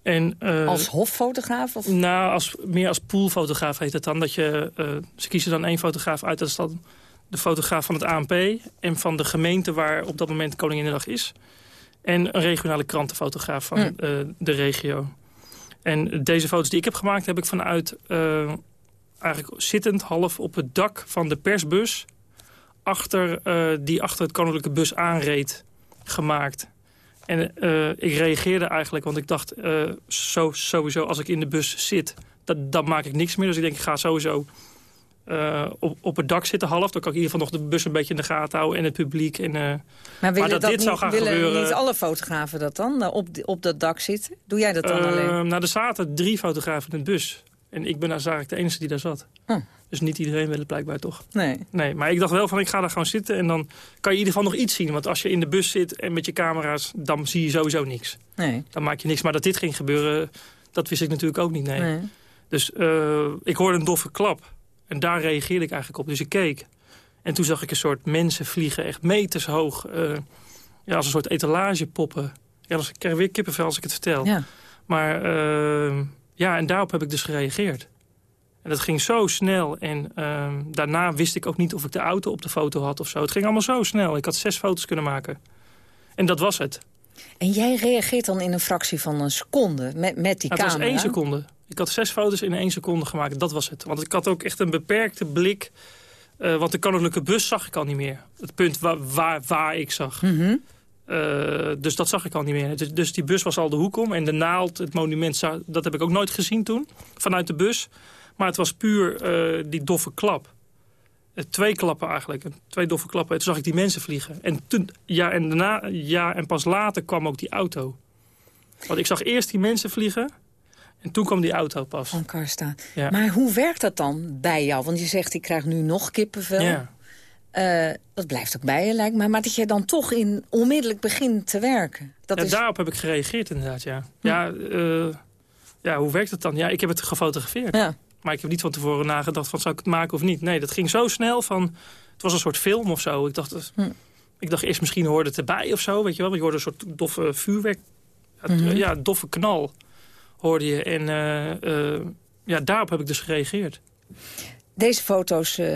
En, uh, als hoffotograaf? Of? Nou, als, meer als poolfotograaf heet het dan. Dat je, uh, ze kiezen dan één fotograaf uit. Dat is dan de fotograaf van het ANP en van de gemeente waar op dat moment Koninginnedag is. En een regionale krantenfotograaf van mm. de regio. En deze foto's die ik heb gemaakt heb ik vanuit uh, eigenlijk zittend half op het dak van de persbus... Achter, uh, die achter het koninklijke bus aanreed gemaakt. En uh, ik reageerde eigenlijk, want ik dacht zo, sowieso als ik in de bus zit... Dat, dan maak ik niks meer. Dus ik denk ik ga sowieso uh, op, op het dak zitten half. Dan kan ik in ieder geval nog de bus een beetje in de gaten houden en het publiek. En, uh, maar, maar dat, dat dit niet, zou gaan willen gebeuren... niet alle fotografen dat dan, op, op dat dak zitten? Doe jij dat dan uh, alleen? Nou, er zaten drie fotografen in de bus. En ik ben daar eigenlijk de enige die daar zat. Huh. Dus niet iedereen wil het blijkbaar toch. Nee. nee. Maar ik dacht wel van ik ga daar gewoon zitten en dan kan je in ieder geval nog iets zien. Want als je in de bus zit en met je camera's, dan zie je sowieso niks. Nee. Dan maak je niks. Maar dat dit ging gebeuren, dat wist ik natuurlijk ook niet. Nee. nee. Dus ik hoorde een doffe klap. En daar reageerde ik eigenlijk op. Dus ik keek. En toen zag ik een soort mensen vliegen, echt meters hoog. Uh, ja, als een soort etalagepoppen. Ja, dan krijg ik weer kippenvel als ik het vertel. Ja. Maar uh, ja, en daarop heb ik dus gereageerd. En dat ging zo snel. En uh, daarna wist ik ook niet of ik de auto op de foto had of zo. Het ging allemaal zo snel. Ik had zes foto's kunnen maken. En dat was het. En jij reageert dan in een fractie van een seconde met, met die het camera? Het was één seconde. Ik had zes foto's in één seconde gemaakt. Dat was het. Want ik had ook echt een beperkte blik. Uh, want de koninklijke bus zag ik al niet meer. Het punt waar, waar, waar ik zag. Mm -hmm. uh, dus dat zag ik al niet meer. Dus, dus, die bus was al de hoek om. En de naald, het monument, dat heb ik ook nooit gezien toen. Vanuit de bus. Maar het was puur uh, die doffe klap. Twee klappen eigenlijk. Twee doffe klappen. En toen zag ik die mensen vliegen. En, toen, ja, en, daarna, ja, en pas later kwam ook die auto. Want ik zag eerst die mensen vliegen... En toen kwam die auto pas. Van Karsta. Ja. Maar hoe werkt dat dan bij jou? Want je zegt, ik krijg nu nog kippenvel. Ja. Uh, dat blijft ook bij je, lijkt me. Maar dat je dan toch in, onmiddellijk begint te werken. Dat ja, is... Daarop heb ik gereageerd inderdaad, ja. Hm. Ja, uh, ja, hoe werkt het dan? Ja, ik heb het gefotografeerd. Ja. Maar ik heb niet van tevoren nagedacht van, zou ik het maken of niet? Nee, dat ging zo snel van... Het was een soort film of zo. Ik dacht, hm. ik dacht eerst misschien hoorde het erbij of zo, weet je wel. Want je hoorde een soort doffe vuurwerk. Mm -hmm. Ja, doffe knal hoorde je. En uh, uh, ja, daarop heb ik dus gereageerd. Deze foto's uh,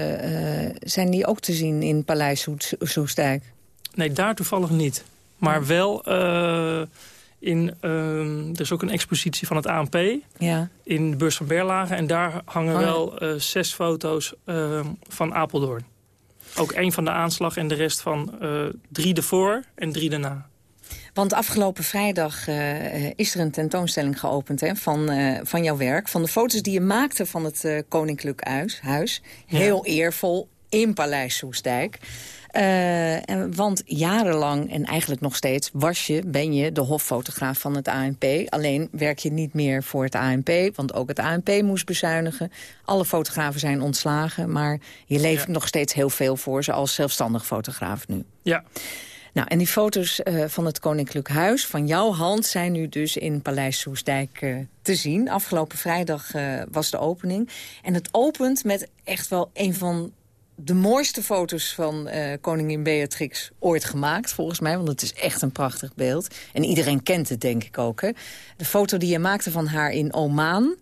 zijn die ook te zien in Paleis Soestdijk? Nee, daar toevallig niet. Maar wel In, ehm, er is ook een expositie van het ANP Ja. in de beurs van Berlage. En daar hangen Oh. wel eh, zes foto's ehm, van Apeldoorn. Ook één van de aanslag en de rest van eh, drie ervoor en drie daarna. Want afgelopen vrijdag eh, eh, is er een tentoonstelling geopend hè, van, eh, van jouw werk. Van de foto's die je maakte van het Koninklijk Huis. huis. Heel eervol in Paleis Soestdijk. En, want jarenlang, en eigenlijk nog steeds, was je, ben je de hoffotograaf van het ANP. Alleen werk je niet meer voor het ANP, want ook het ANP moest bezuinigen. Alle fotografen zijn ontslagen, maar je levert nog steeds heel veel voor ze als zelfstandig fotograaf nu. Ja. Nou, en die foto's eh, van het Koninklijk Huis, van jouw hand... zijn nu dus in Paleis Soesdijk eh, te zien. Afgelopen vrijdag eh, was de opening. En het opent met echt wel een van de mooiste foto's van koningin Beatrix ooit gemaakt, volgens mij. Want het is echt een prachtig beeld. En iedereen kent het, denk ik ook. Hè? De foto die je maakte van haar in Oman.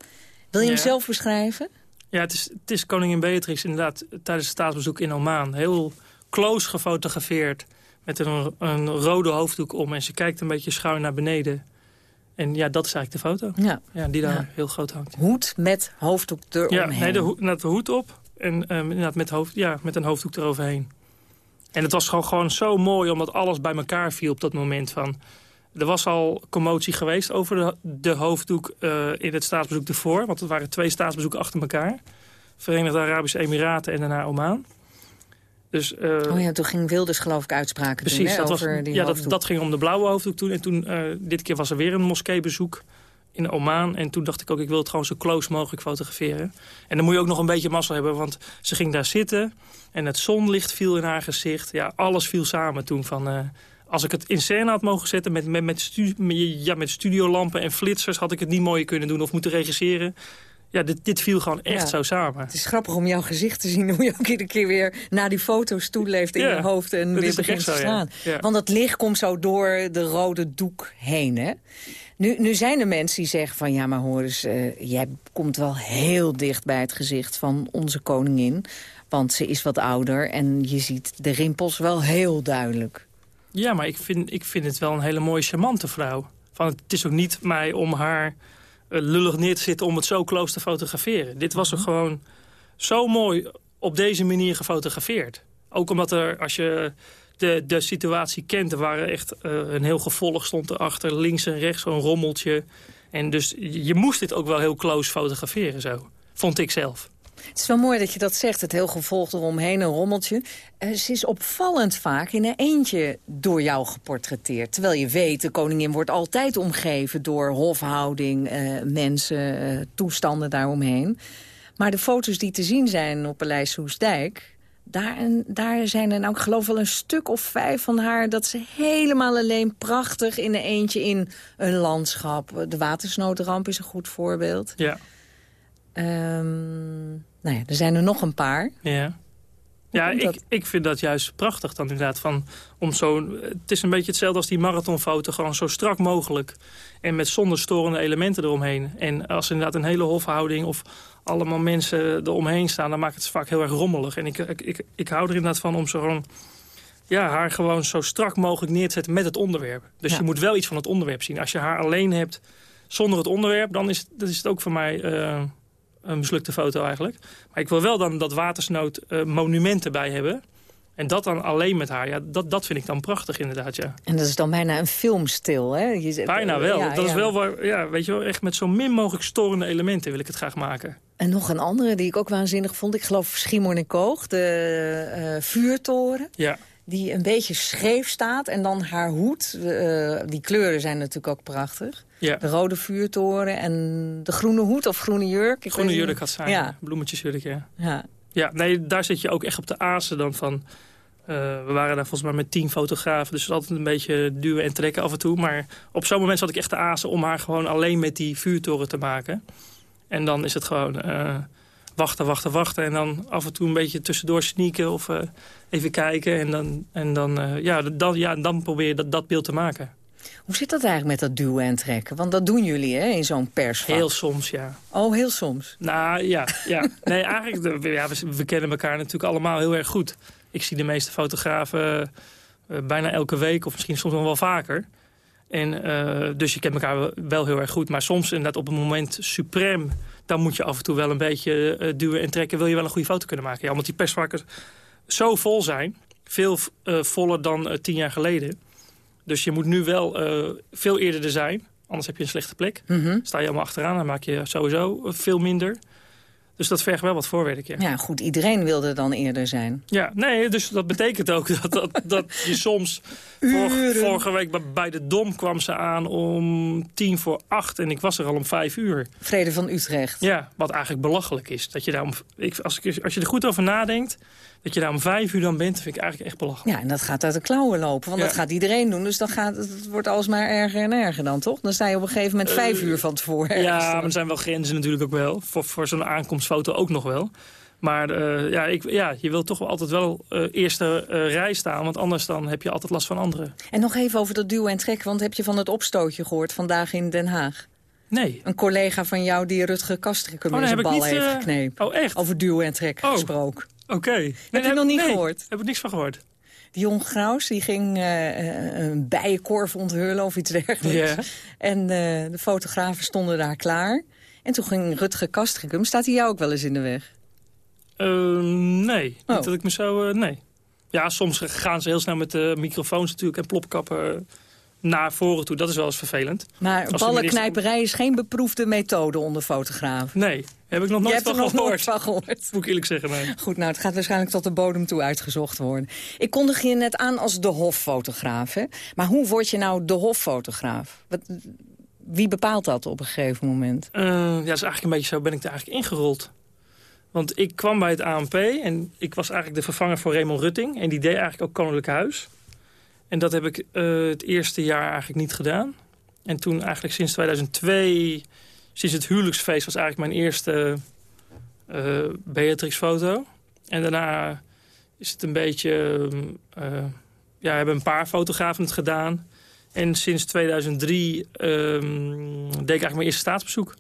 Wil je hem zelf beschrijven? Ja, het is, het is koningin Beatrix inderdaad tijdens het staatsbezoek in Oman. Heel close gefotografeerd met een, een rode hoofddoek om. En ze kijkt een beetje schuin naar beneden. En ja, dat is eigenlijk de foto. Ja. Ja, die daar Ja. heel groot hangt. Hoed met hoofddoek eromheen. Ja, nee, de, hoed, inderdaad de hoed op en ehm, inderdaad met, hoofd, ja, met een hoofddoek eroverheen. En het was gewoon, gewoon zo mooi omdat alles bij elkaar viel op dat moment. Van, er was al commotie geweest over de, de hoofddoek eh, in het staatsbezoek ervoor. Want het waren twee staatsbezoeken achter elkaar. Verenigde Arabische Emiraten en daarna Oman. Dus, eh, Oh ja, toen ging Wilders geloof ik uitspraken doen, Precies, hè, dat, was, over die ja, dat, dat ging om de blauwe hoofddoek toen. En toen, eh, dit keer was er weer een moskeebezoek in Oman. En toen dacht ik ook, ik wil het gewoon zo close mogelijk fotograferen. En dan moet je ook nog een beetje mazzel hebben, want ze ging daar zitten. En het zonlicht viel in haar gezicht. Ja, alles viel samen toen van... eh, als ik het in scène had mogen zetten met, met, met, stu met- ja, met studiolampen en flitsers... had ik het niet mooier kunnen doen of moeten regisseren. Ja, dit, dit viel gewoon echt Ja. zo samen. Het is grappig om jouw gezicht te zien... <laughs> hoe je ook iedere keer weer naar die foto's toeleeft in Ja, je hoofd... en dat weer begint te staan. Ja. Want het licht komt zo door de rode doek heen, hè? Nu, nu zijn er mensen die zeggen van... ja, maar hoor eens, eh, jij komt wel heel dicht bij het gezicht van onze koningin... want ze is wat ouder en je ziet de rimpels wel heel duidelijk. Ja, maar ik vind, ik vind het wel een hele mooie, charmante vrouw. Van, het is ook niet mij om haar lullig neer te zitten om het zo close te fotograferen. Dit was er gewoon zo mooi op deze manier gefotografeerd. Ook omdat er, als je de, de situatie kent, er waren echt eh, een heel gevolg stond erachter. Links en rechts zo'n rommeltje. En dus je moest dit ook wel heel close fotograferen zo. Vond ik zelf. Het is wel mooi dat je dat zegt, het heel gevolg eromheen, een rommeltje. Eh, ze is opvallend vaak in een eentje door jou geportretteerd. Terwijl je weet, de koningin wordt altijd omgeven door hofhouding, eh, mensen, eh, toestanden daaromheen. Maar de foto's die te zien zijn op Paleis Soesdijk... Daar, en, daar zijn er nou, ik geloof wel een stuk of vijf van haar... dat ze helemaal alleen prachtig in een eentje in een landschap... De watersnoodramp is een goed voorbeeld. Ja. Ehm, nou ja, er zijn er nog een paar. Ja. Ja, ik, ik vind dat juist prachtig dan inderdaad. Van, om zo, het is een beetje hetzelfde als die marathonfoto. Gewoon zo strak mogelijk. En met zonder storende elementen eromheen. En als inderdaad een hele hofhouding of allemaal mensen eromheen staan... dan maakt het vaak heel erg rommelig. En ik, ik, ik, ik hou er inderdaad van om zo gewoon... Ja, haar gewoon zo strak mogelijk neer te zetten met het onderwerp. Dus Ja. je moet wel iets van het onderwerp zien. Als je haar alleen hebt zonder het onderwerp... dan is, het- dat is het ook voor mij eh, een mislukte foto eigenlijk. Maar ik wil wel dan dat watersnood eh, monumenten bij hebben. En dat dan alleen met haar. Ja, dat, dat vind ik dan prachtig inderdaad, ja. En dat is dan bijna een filmstil, hè? Je, Bijna wel. Ja, dat is wel waar, ja, weet je wel, echt met zo min mogelijk storende elementen wil ik het graag maken. En nog een andere die ik ook waanzinnig vond. Ik geloof Schiermonnikoog, de eh, vuurtoren. Ja. Die een beetje scheef staat. En dan haar hoed. eh, die kleuren zijn natuurlijk ook prachtig. Ja. De rode vuurtoren en de groene hoed of groene jurk. Ik Groene jurk had zijn, Ja. bloemetjesjurk, ja. Ja. Ja, nee, daar zit je ook echt op de azen dan van... eh, we waren daar volgens mij met tien fotografen, dus het is altijd een beetje duwen en trekken af en toe. Maar op zo'n moment zat ik echt de azen om haar gewoon alleen met die vuurtoren te maken. En dan is het gewoon eh, wachten, wachten, wachten. En dan af en toe een beetje tussendoor sneaken of eh, even kijken. En dan, en dan, ja, dan, ja, dan probeer je dat, dat beeld te maken. Hoe zit dat eigenlijk met dat duwen en trekken? Want dat doen jullie hè, in zo'n persvak. Heel soms, ja. Oh, heel soms. Nou ja, ja. <laughs> nee, eigenlijk, ja, we, we kennen elkaar natuurlijk allemaal heel erg goed. Ik zie de meeste fotografen eh, bijna elke week of misschien soms nog wel vaker. En, uh, dus je kent elkaar wel heel erg goed. Maar soms inderdaad op een moment suprem... dan moet je af en toe wel een beetje uh, duwen en trekken... wil je wel een goede foto kunnen maken. Ja, omdat die persvakken zo vol zijn. Veel voller dan tien jaar geleden. Dus je moet nu wel veel eerder er zijn. Anders heb je een slechte plek. Mm -hmm. Sta je allemaal achteraan, dan maak je sowieso veel minder. Dus dat vergt wel wat voorwerk, ja. Ja, goed, iedereen wilde dan eerder zijn. Ja, nee, dus dat betekent ook <laughs> dat, dat, dat je soms... Vorige, vorige week bij de Dom kwam ze aan om tien voor acht... en ik was er al om vijf uur. Vrede van Utrecht. Ja, wat eigenlijk belachelijk is. Dat je daar om, ik, als, ik, als je er goed over nadenkt... dat je daar om vijf uur dan bent, vind ik eigenlijk echt belachelijk. Ja, en dat gaat uit de klauwen lopen, want Ja. dat gaat iedereen doen. Dus dan gaat, het wordt alsmaar erger en erger dan, toch? Dan sta je op een gegeven moment vijf uur van tevoren. Ja, maar er zijn wel grenzen natuurlijk ook wel. Voor, voor zo'n aankomstfoto ook nog wel. Maar eh, ja, ik, ja, je wilt toch wel altijd wel eh, eerste eh, rij staan. Want anders dan heb je altijd last van anderen. En nog even over dat duwen en trekken, want heb je van het opstootje gehoord vandaag in Den Haag? Nee. Een collega van jou die Rutger Kastrikum Oh, in zijn bal niet, heeft eh, geknepen. Oh, echt? Over duwen en trekken Oh. gesproken. Oké. Heb je het nog niet nee, gehoord? Heb ik niks van gehoord. Die jong Graus die ging eh, eh, een bijenkorf onthullen of iets dergelijks. En eh, de fotografen stonden daar klaar. En toen ging Rutger Kastrikum. Staat hij jou ook wel eens in de weg? Eh, nee, Oh. niet dat ik me zo... nee. Ja, soms gaan ze heel snel met de microfoons natuurlijk en plopkappen naar voren toe. Dat is wel eens vervelend. Maar ballenknijperij is geen beproefde methode onder fotografen. Nee, heb ik nog nooit van nog gehoord. nooit van gehoord. <laughs> Moet ik eerlijk zeggen, nee. Goed, nou, het gaat waarschijnlijk tot de bodem toe uitgezocht worden. Ik kondig je net aan als de hoffotograaf, hè? Maar hoe word je nou de hoffotograaf? Wat, wie bepaalt dat op een gegeven moment? Eh, ja, dat is eigenlijk een beetje zo ben ik er eigenlijk ingerold. Want ik kwam bij het ANP en ik was eigenlijk de vervanger voor Raymond Rutting. En die deed eigenlijk ook Koninklijk Huis. En dat heb ik eh, het eerste jaar eigenlijk niet gedaan. En toen eigenlijk sinds 2002, sinds het huwelijksfeest... was eigenlijk mijn eerste eh Beatrix-foto. En daarna is het een beetje... eh, ja, hebben een paar fotografen het gedaan. En sinds 2003 ehm, deed ik eigenlijk mijn eerste staatsbezoek.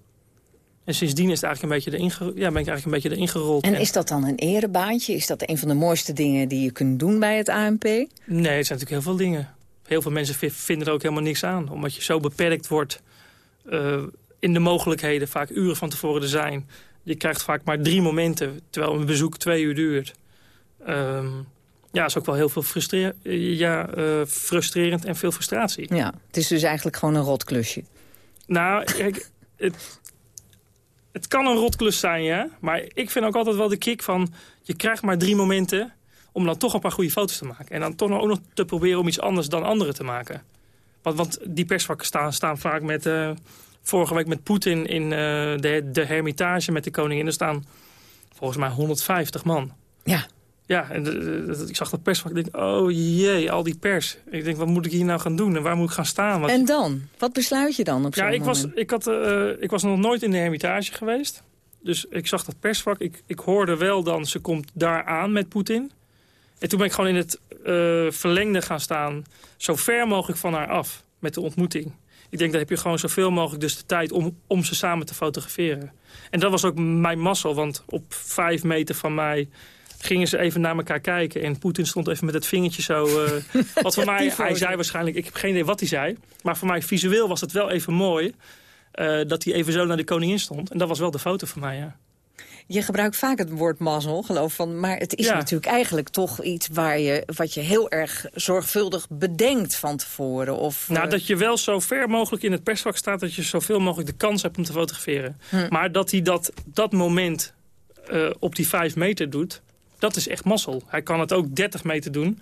En sindsdien is het eigenlijk een beetje erin, ja, ben ik eigenlijk een beetje erin gerold. En is dat dan een erebaantje? Is dat een van de mooiste dingen die je kunt doen bij het ANP? Nee, het zijn natuurlijk heel veel dingen. Heel veel mensen vi- vinden er ook helemaal niks aan. Omdat je zo beperkt wordt in de mogelijkheden. Vaak uren van tevoren er zijn. Je krijgt vaak maar drie momenten. Terwijl een bezoek twee uur duurt. Ehm, ja, is ook wel heel veel frustreer ja, eh, frustrerend en veel frustratie. Ja, het is dus eigenlijk gewoon een rotklusje. Nou, kijk, het, het kan een rotklus zijn, ja. Maar ik vind ook altijd wel de kick van... je krijgt maar drie momenten om dan toch een paar goede foto's te maken. En dan toch nog ook nog te proberen om iets anders dan anderen te maken. Want, want die persvakken staan, staan vaak met... eh, vorige week met Poetin in eh, de, de Hermitage met de koningin. Er staan volgens mij 150 man. Ja. Ja, en de- de- ik zag dat persvak. Ik denk, oh jee, al die pers. Ik denk, wat moet ik hier nou gaan doen? En waar moet ik gaan staan? Want En dan? Wat besluit je dan op zo'n ja, ik was, ik, had, eh, ik was nog nooit in de Hermitage geweest. Dus ik zag dat persvak. Ik, ik hoorde wel dan, ze komt daar aan met Poetin. En toen ben ik gewoon in het eh, verlengde gaan staan... zo ver mogelijk van haar af met de ontmoeting. Ik denk, dan heb je gewoon zoveel mogelijk dus de tijd om, om ze samen te fotograferen. En dat was ook mijn mazzel, want op vijf meter van mij gingen ze even naar elkaar kijken. En Poetin stond even met het vingertje zo... eh, <laughs> wat voor mij, hij zei waarschijnlijk, ik heb geen idee wat hij zei. Maar voor mij visueel was het wel even mooi... eh, dat hij even zo naar de koningin stond. En dat was wel de foto voor mij, ja. Je gebruikt vaak het woord mazzel, geloof van. Maar het is Ja. natuurlijk eigenlijk toch iets waar je, wat je heel erg zorgvuldig bedenkt van tevoren. Of, Nou, eh, dat je wel zo ver mogelijk in het persvak staat... dat je zoveel mogelijk de kans hebt om te fotograferen. Hm. Maar dat hij dat, dat moment eh, op die vijf meter doet... dat is echt mazzel. Hij kan het ook 30 meter doen.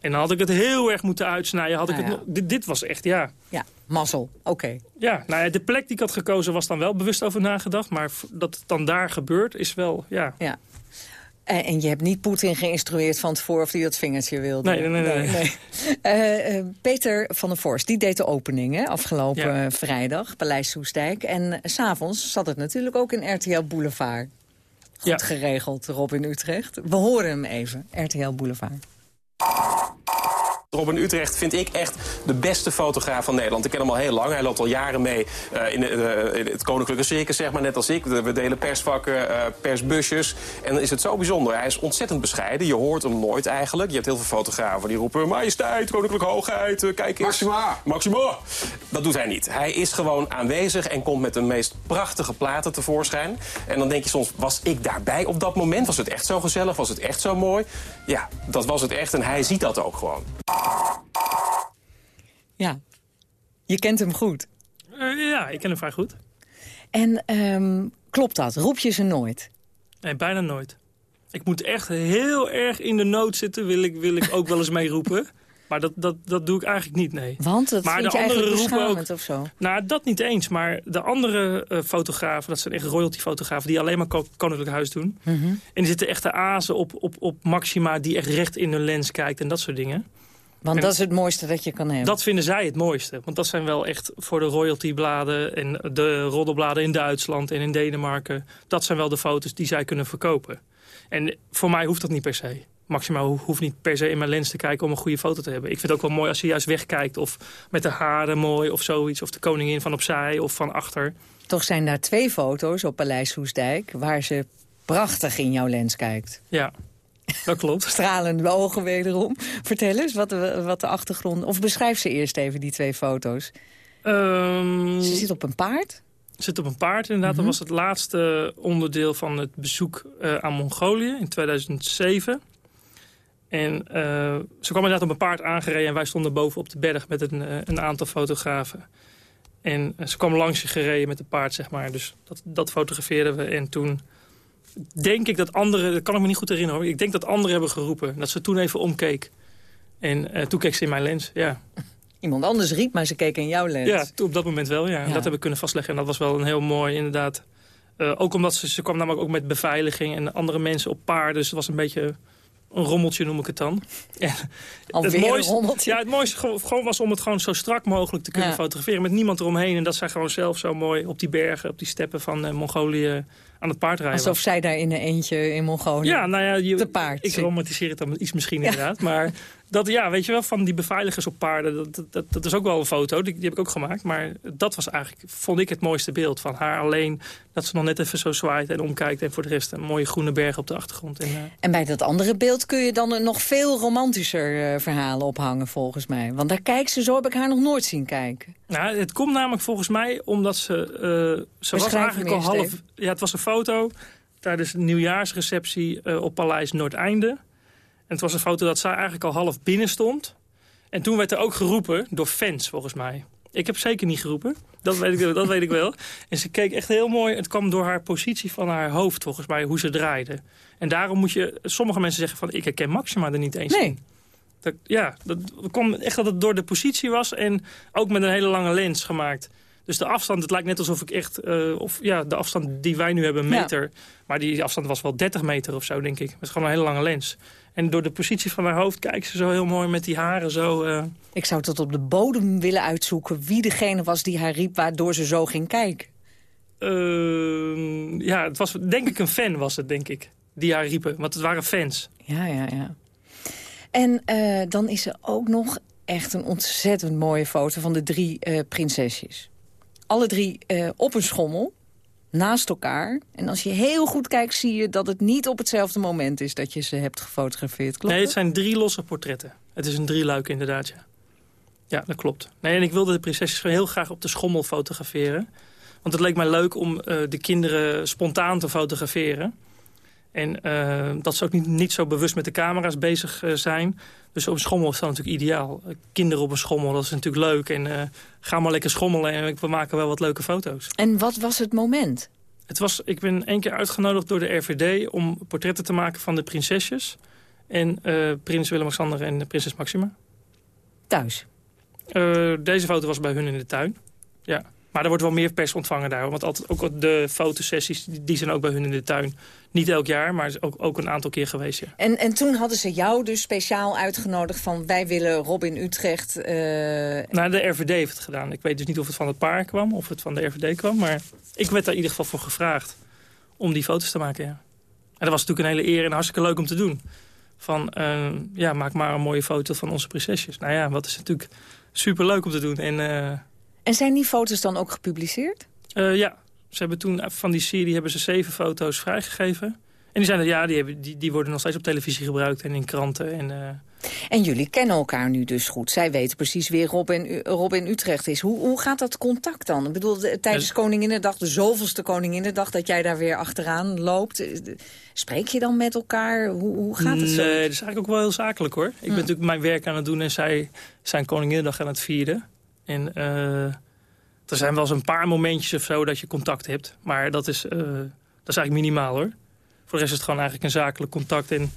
En dan had ik het heel erg moeten uitsnijden. Had ik Nou het nog, dit, dit was echt, ja... Ja, mazzel, oké. Ja, nou ja, de plek die ik had gekozen was dan wel bewust over nagedacht. Maar dat het dan daar gebeurt is wel, ja... Ja. En, en je hebt niet Poetin geïnstrueerd van tevoren of hij dat vingertje wilde. Nee, nee, nee, nee. <laughs> Eh, eh, Peter van der Vorst, die deed de opening hè, afgelopen Ja. eh, vrijdag, Paleis Soestdijk. En eh, s s'avonds zat het natuurlijk ook in RTL Boulevard. Goed Ja. geregeld, Rob in Utrecht. We horen hem even, RTL Boulevard. Robin Utrecht vind ik echt de beste fotograaf van Nederland. Ik ken hem al heel lang. Hij loopt al jaren mee uh, in, uh, in, het Koninklijke Circus, zeg maar, net als ik. We delen persvakken, uh, persbusjes. En dan is het zo bijzonder. Hij is ontzettend bescheiden. Je hoort hem nooit eigenlijk. Je hebt heel veel fotografen die roepen... Majesteit, Koninklijke Hoogheid, kijk eens. Maxima. Maxima. Dat doet hij niet. Hij is gewoon aanwezig en komt met de meest prachtige platen tevoorschijn. En dan denk je soms, was ik daarbij op dat moment? Was het echt zo gezellig? Was het echt zo mooi? Ja, dat was het echt en hij ziet dat ook gewoon. Ja, je kent hem goed. Uh, ja, ik ken hem vrij goed. En um, klopt dat? Roep je ze nooit? Nee, bijna nooit. Ik moet echt heel erg in de nood zitten, wil ik, wil ik ook wel eens meeroepen. <laughs> Maar dat, dat, dat doe ik eigenlijk niet, nee. Want dat maar vind de je andere roepen ook, of zo? Nou, dat niet eens. Maar de andere uh, fotografen, dat zijn echt royalty-fotografen... die alleen maar ko Koninklijk Huis doen. Mhm. En die zitten echt te azen op, op, op Maxima... die echt recht in hun lens kijkt en dat soort dingen. Want En dat is het mooiste dat je kan hebben. Dat vinden zij het mooiste. Want dat zijn wel echt voor de royalty-bladen... en de roddelbladen in Duitsland en in Denemarken... dat zijn wel de foto's die zij kunnen verkopen. En voor mij hoeft dat niet per se. Maxima hoeft niet per se in mijn lens te kijken om een goede foto te hebben. Ik vind het ook wel mooi als je juist wegkijkt of met de haren mooi of zoiets. Of de koningin van opzij of van achter. Toch zijn daar twee foto's op Paleis Soesdijk... waar ze prachtig in jouw lens kijkt. Ja, dat klopt. <laughs> Stralende ogen wederom. Vertel eens wat de, wat de achtergrond... Of beschrijf ze eerst even, die twee foto's. Um, ze zit op een paard? Zit op een paard, inderdaad. Mhm. Dat was het laatste onderdeel van het bezoek uh, aan Mongolië in 2007. En uh, ze kwam inderdaad op een paard aangereden... en wij stonden boven op de berg met een, uh, een aantal fotografen. En ze kwam langs je gereden met een paard, zeg maar. Dus dat, dat fotografeerden we. En toen denk ik dat anderen... Dat kan ik me niet goed herinneren. Hoor. Ik denk dat anderen hebben geroepen. Dat ze toen even omkeek. En toen keek ze in mijn lens, ja. <laughs> Iemand anders riep, maar ze keek in jouw lens. Ja, op dat moment wel, ja. En Ja. dat heb ik kunnen vastleggen. En dat was wel een heel mooi, inderdaad... Uh, ook omdat ze, ze kwam namelijk ook met beveiliging en andere mensen op paarden. Dus het was een beetje een rommeltje, noem ik het dan. <laughs> En Alweer een rommeltje? Ja, het mooiste gewoon, gewoon was om het gewoon zo strak mogelijk te kunnen Ja. fotograferen. Met niemand eromheen. En dat zij gewoon zelf zo mooi op die bergen, op die steppen van uh, Mongolië aan het paard rijden Alsof was. zij daar in een eentje in Mongolië Ja, nou ja, je, te paard ik romantiseer het dan iets misschien inderdaad. Maar dat, ja, weet je wel, van die beveiligers op paarden, dat, dat- dat, dat is ook wel een foto. Die, die heb ik ook gemaakt. Maar dat was eigenlijk, vond ik het mooiste beeld van haar alleen. Dat ze nog net even zo zwaait en omkijkt. En voor de rest een mooie groene berg op de achtergrond. En, uh, En bij dat andere beeld kun je dan een nog veel romantischer uh, verhalen ophangen, volgens mij. Want daar kijkt ze, zo heb ik haar nog nooit zien kijken. Nou, het komt namelijk volgens mij omdat ze... Uh, ze was eigenlijk al half... even. Ja, het was een foto tijdens een nieuwjaarsreceptie uh, op Paleis Noordeinde. En het was een foto dat zij eigenlijk al half binnen stond. En toen werd er ook geroepen door fans, volgens mij. Ik heb zeker niet geroepen, dat weet ik, dat weet ik wel. <laughs> En ze keek echt heel mooi. Het kwam door haar positie van haar hoofd, volgens mij, hoe ze draaide. En daarom moet je... Sommige mensen zeggen van, ik herken Maxima er niet eens Nee. in. Dat, ja, dat kwam echt dat het door de positie was en ook met een hele lange lens gemaakt. Dus de afstand, het lijkt net alsof ik echt... eh, of ja, de afstand die wij nu hebben, een Ja. meter. Maar die afstand was wel 30 meter of zo, denk ik. Het is gewoon een hele lange lens. En door de positie van haar hoofd kijkt ze zo heel mooi met die haren zo... eh, Ik zou tot op de bodem willen uitzoeken wie degene was die haar riep... waardoor ze zo ging kijken. eh, ja, het was denk ik een fan was het, denk ik. Die haar riepen, want het waren fans. Ja, ja, ja. En eh, dan is er ook nog echt een ontzettend mooie foto van de drie eh, prinsesjes. Alle drie eh, op een schommel, naast elkaar. En als je heel goed kijkt, zie je dat het niet op hetzelfde moment is... dat je ze hebt gefotografeerd. Klopt nee, het zijn drie losse portretten. Het is een drieluik inderdaad, ja. Ja, dat klopt. Nee, en ik wilde de prinsesjes heel graag op de schommel fotograferen. Want het leek mij leuk om de kinderen spontaan te fotograferen. En eh, dat ze ook niet, niet zo bewust met de camera's bezig eh, zijn. Dus op een schommel is dat natuurlijk ideaal. Eh, kinderen op een schommel, dat is natuurlijk leuk. En eh, ga maar lekker schommelen en we maken wel wat leuke foto's. En wat was het moment? Het was, ik ben één keer uitgenodigd door de RVD om portretten te maken van de prinsesjes. En prins Willem-Alexander en prinses Maxima. Thuis? Deze foto was bij hun in de tuin. Ja. Maar er wordt wel meer pers ontvangen daar. Want altijd, ook de fotosessies die zijn ook bij hun in de tuin. Niet elk jaar, maar ook, ook een aantal keer geweest. Ja. En, en toen hadden ze jou dus speciaal uitgenodigd van... wij willen Robin Utrecht... Nou, de RVD heeft het gedaan. Ik weet dus niet of het van het paar kwam of het van de RVD kwam. Maar ik werd daar in ieder geval voor gevraagd om die foto's te maken, ja. En dat was natuurlijk een hele eer en hartstikke leuk om te doen. Van, eh, ja, maak maar een mooie foto van onze prinsesjes. Nou ja, wat is natuurlijk super leuk om te doen. En, eh, En zijn die foto's dan ook gepubliceerd? eh, ja, ze hebben toen van die serie hebben ze zeven foto's vrijgegeven. En die, zijn er, ja, die, hebben, die, die worden nog steeds op televisie gebruikt en in kranten. En, eh, En jullie kennen elkaar nu dus goed. Zij weten precies wie Rob in, Rob in Utrecht is. Hoe, hoe gaat dat contact dan? Ik bedoel, de- tijdens Koninginnedag, de zoveelste Koninginnedag... dat jij daar weer achteraan loopt. eh, Spreek je dan met elkaar? Hoe, hoe gaat het zo? Nee, dat is eigenlijk ook wel heel zakelijk hoor. Ik ben natuurlijk mijn werk aan het doen en zij zijn Koninginnedag aan het vieren. En eh, er zijn wel eens een paar momentjes of zo dat je contact hebt. Maar dat is, eh, dat is eigenlijk minimaal hoor. Voor de rest is het gewoon eigenlijk een zakelijk contact. En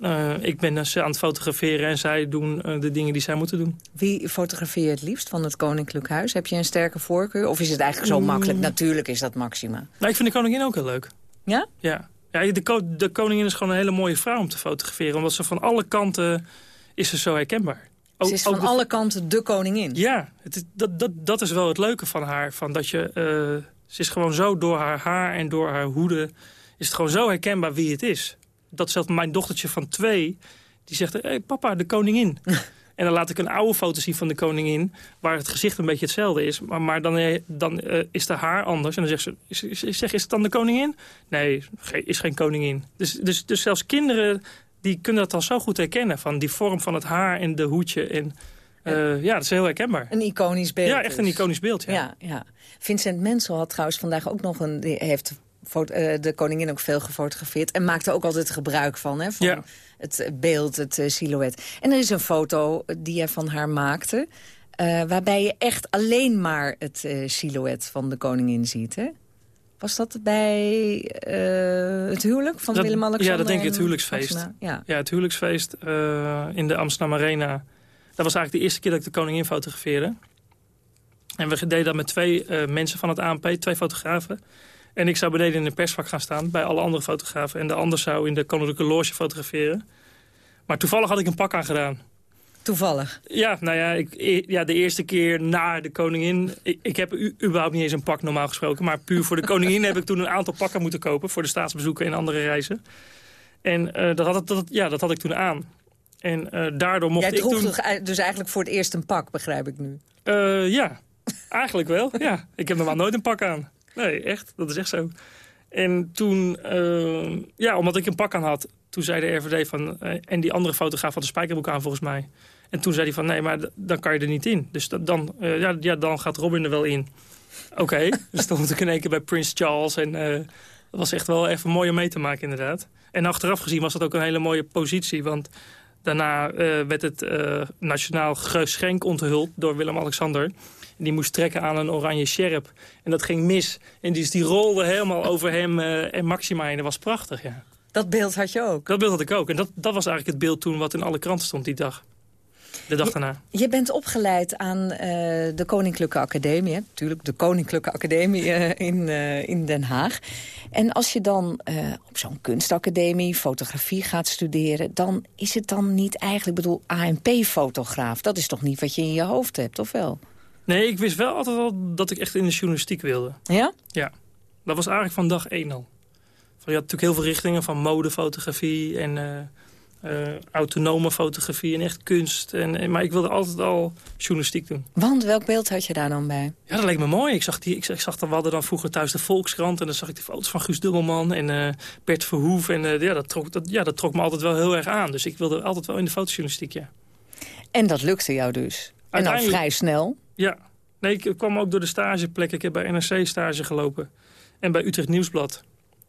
eh, ik ben dus aan het fotograferen en zij doen de dingen die zij moeten doen. Wie fotografeer je het liefst van het Koninklijk Huis? Heb je een sterke voorkeur? Of is het eigenlijk zo Mm. makkelijk? Natuurlijk is dat Maxima. Nou, ik vind de koningin ook heel leuk. Ja? Ja. ja de, ko- de koningin is gewoon een hele mooie vrouw om te fotograferen. Omdat ze van alle kanten is ze zo herkenbaar. Ook- Ze is van de- alle kanten de koningin. Ja, het dat, dat, dat is wel het leuke van haar. Van dat je, eh, ze is gewoon zo door haar haar en door haar hoede... is het gewoon zo herkenbaar wie het is. Dat zelfs mijn dochtertje van twee... die zegt, hey, papa, de koningin. <laughs> en dan laat ik een oude foto zien van de koningin... waar het gezicht een beetje hetzelfde is. Maar, maar dan, eh, dan eh, is de haar anders. En dan zegt ze, is, is, zeg, is het dan de koningin? Nee, is geen koningin. Dus, dus, dus zelfs kinderen die kunnen dat al zo goed herkennen. Van die vorm van het haar en de hoedje. En, eh, ja, dat is heel herkenbaar. Een iconisch beeld. Ja, echt een dus. iconisch beeld, ja. Ja, ja. Vincent Mensel had trouwens vandaag ook nog een... Die heeft eh, de koningin ook veel gefotografeerd. En maakte ook altijd gebruik van, hè, van Ja. het beeld, het eh, silhouet. En er is een foto die hij van haar maakte... waarbij je echt alleen maar het silhouet van de koningin ziet, hè? Was dat bij eh, het huwelijk van Dat- Willem-Alexander? Ja, dat denk ik het huwelijksfeest. Ja. Ja, het huwelijksfeest eh, in de Amsterdam Arena. Dat was eigenlijk de eerste keer dat ik de koningin fotografeerde. En we deden dat met twee eh, mensen van het ANP, twee fotografen. En ik zou beneden in een persvak gaan staan bij alle andere fotografen. En de ander zou in de Koninklijke Loge fotograferen. Maar toevallig had ik een pak aangedaan. Toevallig. Ja, nou ja, ik, ja, de eerste keer na de koningin... Ik, ik heb u, überhaupt niet eens een pak normaal gesproken... maar puur voor de koningin heb ik toen een aantal pakken moeten kopen... voor de staatsbezoeken en andere reizen. En eh, dat, had, dat, ja, dat had ik toen aan. En eh, daardoor mocht Jij ik toen... dus eigenlijk voor het eerst een pak, begrijp ik nu. Eh, ja, eigenlijk wel. Ja. Ik heb normaal nooit een pak aan. Nee, echt. Dat is echt zo. En toen, ja, omdat ik een pak aan had... toen zei de RVD van... eh, en die andere fotograaf had een spijkerbroek aan volgens mij. En toen zei hij van, nee, maar dan kan je er niet in. Dus dan, eh, ja, ja, dan gaat Robin er wel in. Oké, <laughs> dus dan moet ik in één keer bij Prince Charles. En eh, dat was echt wel even mooi om mee te maken, inderdaad. En achteraf gezien was dat ook een hele mooie positie. Want daarna werd het nationaal geschenk onthuld door Willem-Alexander. Die moest trekken aan een oranje sjerp. En dat ging mis. En dus die rolde helemaal over hem en Maxima. En dat was prachtig, ja. Dat beeld had je ook? Dat beeld had ik ook. En dat, dat was eigenlijk het beeld toen wat in alle kranten stond die dag. De dag daarna. Je bent opgeleid aan eh, de Koninklijke Academie. hè? Natuurlijk, de Koninklijke Academie eh, in, eh, in Den Haag. En als je dan op zo'n kunstacademie fotografie gaat studeren... dan is het dan niet eigenlijk, ik bedoel, ANP-fotograaf. Dat is toch niet wat je in je hoofd hebt, of wel? Nee, ik wist wel altijd al dat ik echt in de journalistiek wilde. Ja? Ja. Dat was eigenlijk van dag één al. Je had natuurlijk heel veel richtingen van modefotografie en eh, eh, autonome fotografie en echt kunst. En, en- maar ik wilde altijd al journalistiek doen. Want welk beeld had je daar dan bij? Ja, dat leek me mooi. Ik zag, die, ik, zag- ik zag dan, we hadden dan vroeger thuis de Volkskrant... en dan zag ik die foto's van Guus Dubbelman en eh, Bert Verhoef. En eh, ja, dat trok, dat, ja, dat trok me altijd wel heel erg aan. Dus ik wilde altijd wel in de fotojournalistiek, ja. En dat lukte jou dus. En dan vrij snel. Ja. Nee, ik kwam ook door de stageplek. Ik heb bij NRC stage gelopen. En bij Utrecht Nieuwsblad.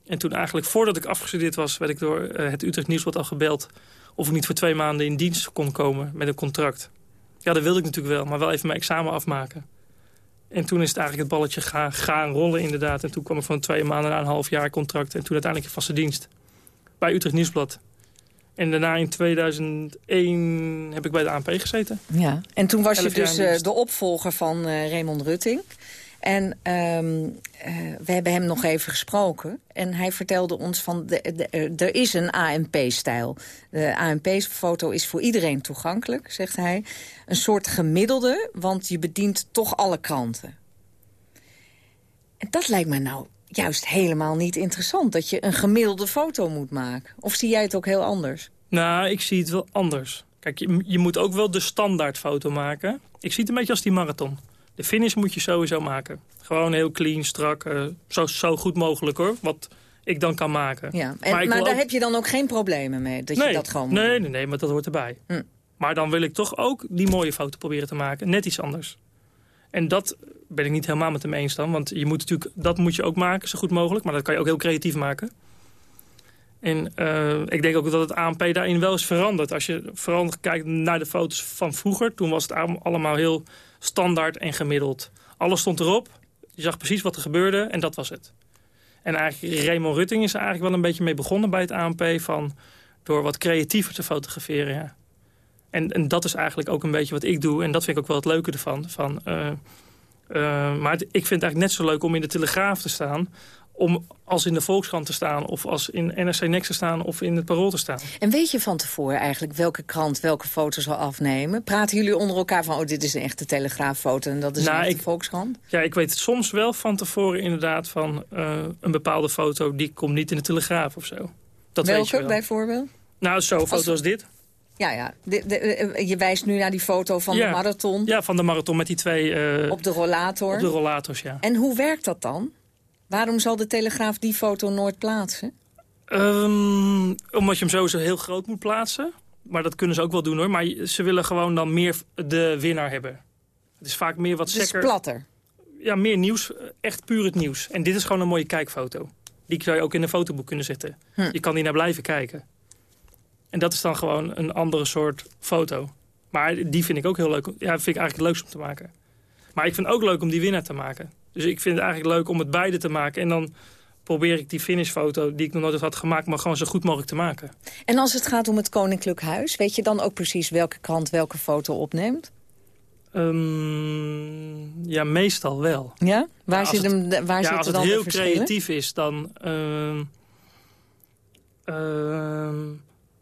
En toen eigenlijk, voordat ik afgestudeerd was... werd ik door eh, het Utrecht Nieuwsblad al gebeld... of ik niet voor twee maanden in dienst kon komen met een contract. Ja, dat wilde ik natuurlijk wel, maar wel even mijn examen afmaken. En toen is het eigenlijk het balletje gaan, gaan rollen inderdaad. En toen kwam ik van twee maanden naar een half jaar contract... en toen uiteindelijk in vaste dienst. Bij Utrecht Nieuwsblad. En daarna in 2001 heb ik bij de ANP gezeten. Ja, en toen was je Elf dus eh, de opvolger van eh, Raymond Rutting. En ehm, eh, we hebben hem nog even gesproken. En hij vertelde ons van, de, er- er is een ANP-stijl. De ANP-foto is voor iedereen toegankelijk, zegt hij. Een soort gemiddelde, want je bedient toch alle kranten. En dat lijkt me nou juist helemaal niet interessant. Dat je een gemiddelde foto moet maken. Of zie jij het ook heel anders? Nou, ik zie het wel anders. Kijk, je, je moet ook wel de standaardfoto maken. Ik zie het een beetje als die marathon. De finish moet je sowieso maken. Gewoon heel clean, strak, eh, zo, zo goed mogelijk hoor. Wat ik dan kan maken. Ja. En, maar daar ook- heb je dan ook geen problemen mee, dat nee, je dat gewoon nee, nee, nee, maar dat hoort erbij. Hm. Maar dan wil ik toch ook die mooie foto proberen te maken. Net iets anders. En dat ben ik niet helemaal met hem eens dan. Want je moet natuurlijk, dat moet je ook maken, zo goed mogelijk. Maar dat kan je ook heel creatief maken. En eh, ik denk ook dat het ANP daarin wel is veranderd. Als je vooral kijkt naar de foto's van vroeger... toen was het allemaal heel standaard en gemiddeld. Alles stond erop. Je zag precies wat er gebeurde en dat was het. En eigenlijk Raymond Rutting is er eigenlijk wel een beetje mee begonnen bij het ANP... Van, door wat creatiever te fotograferen, ja. En, en dat is eigenlijk ook een beetje wat ik doe. En dat vind ik ook wel het leuke ervan. Van, eh, eh, maar ik vind het eigenlijk net zo leuk om in de Telegraaf te staan... om als in de Volkskrant te staan... of als in NRC Next te staan of in het Parool te staan. En weet je van tevoren eigenlijk welke krant welke foto zal afnemen? Praten jullie onder elkaar van, oh, dit is een echte telegraaffoto en dat is Nou, een echte ik- Volkskrant? Ja, ik weet soms wel van tevoren inderdaad van... eh, een bepaalde foto, die komt niet in de Telegraaf of zo. Dat weet je welke wel. bijvoorbeeld? Nou, zo'n foto als dit. Ja, ja. De, de, eh, je wijst nu naar die foto van ja. de marathon Ja, van de marathon met die twee... eh, op de rollator. op de rollators, ja. En hoe werkt dat dan? Waarom zal de Telegraaf die foto nooit plaatsen? Ehm, omdat je hem sowieso heel groot moet plaatsen. Maar dat kunnen ze ook wel doen hoor. Maar ze willen gewoon dan meer de winnaar hebben. Het is vaak meer wat Het is platter. Ja, meer nieuws. Echt puur het nieuws. En dit is gewoon een mooie kijkfoto. Die zou je ook in een fotoboek kunnen zetten. Hm. Je kan die naar blijven kijken. En dat is dan gewoon een andere soort foto. Maar die vind ik ook heel leuk. Ja, vind ik eigenlijk het leukst om te maken. Maar ik vind het ook leuk om die winnaar te maken. Dus ik vind het eigenlijk leuk om het beide te maken. En dan probeer ik die finishfoto die ik nog nooit had gemaakt... maar gewoon zo goed mogelijk te maken. En als het gaat om het Koninklijk Huis... weet je dan ook precies welke krant welke foto opneemt? Ehm, ja, meestal wel. Ja? Waar, Ja, zit het- hem, waar ja, zitten als het dan heel creatief is, dan... ehm, ehm,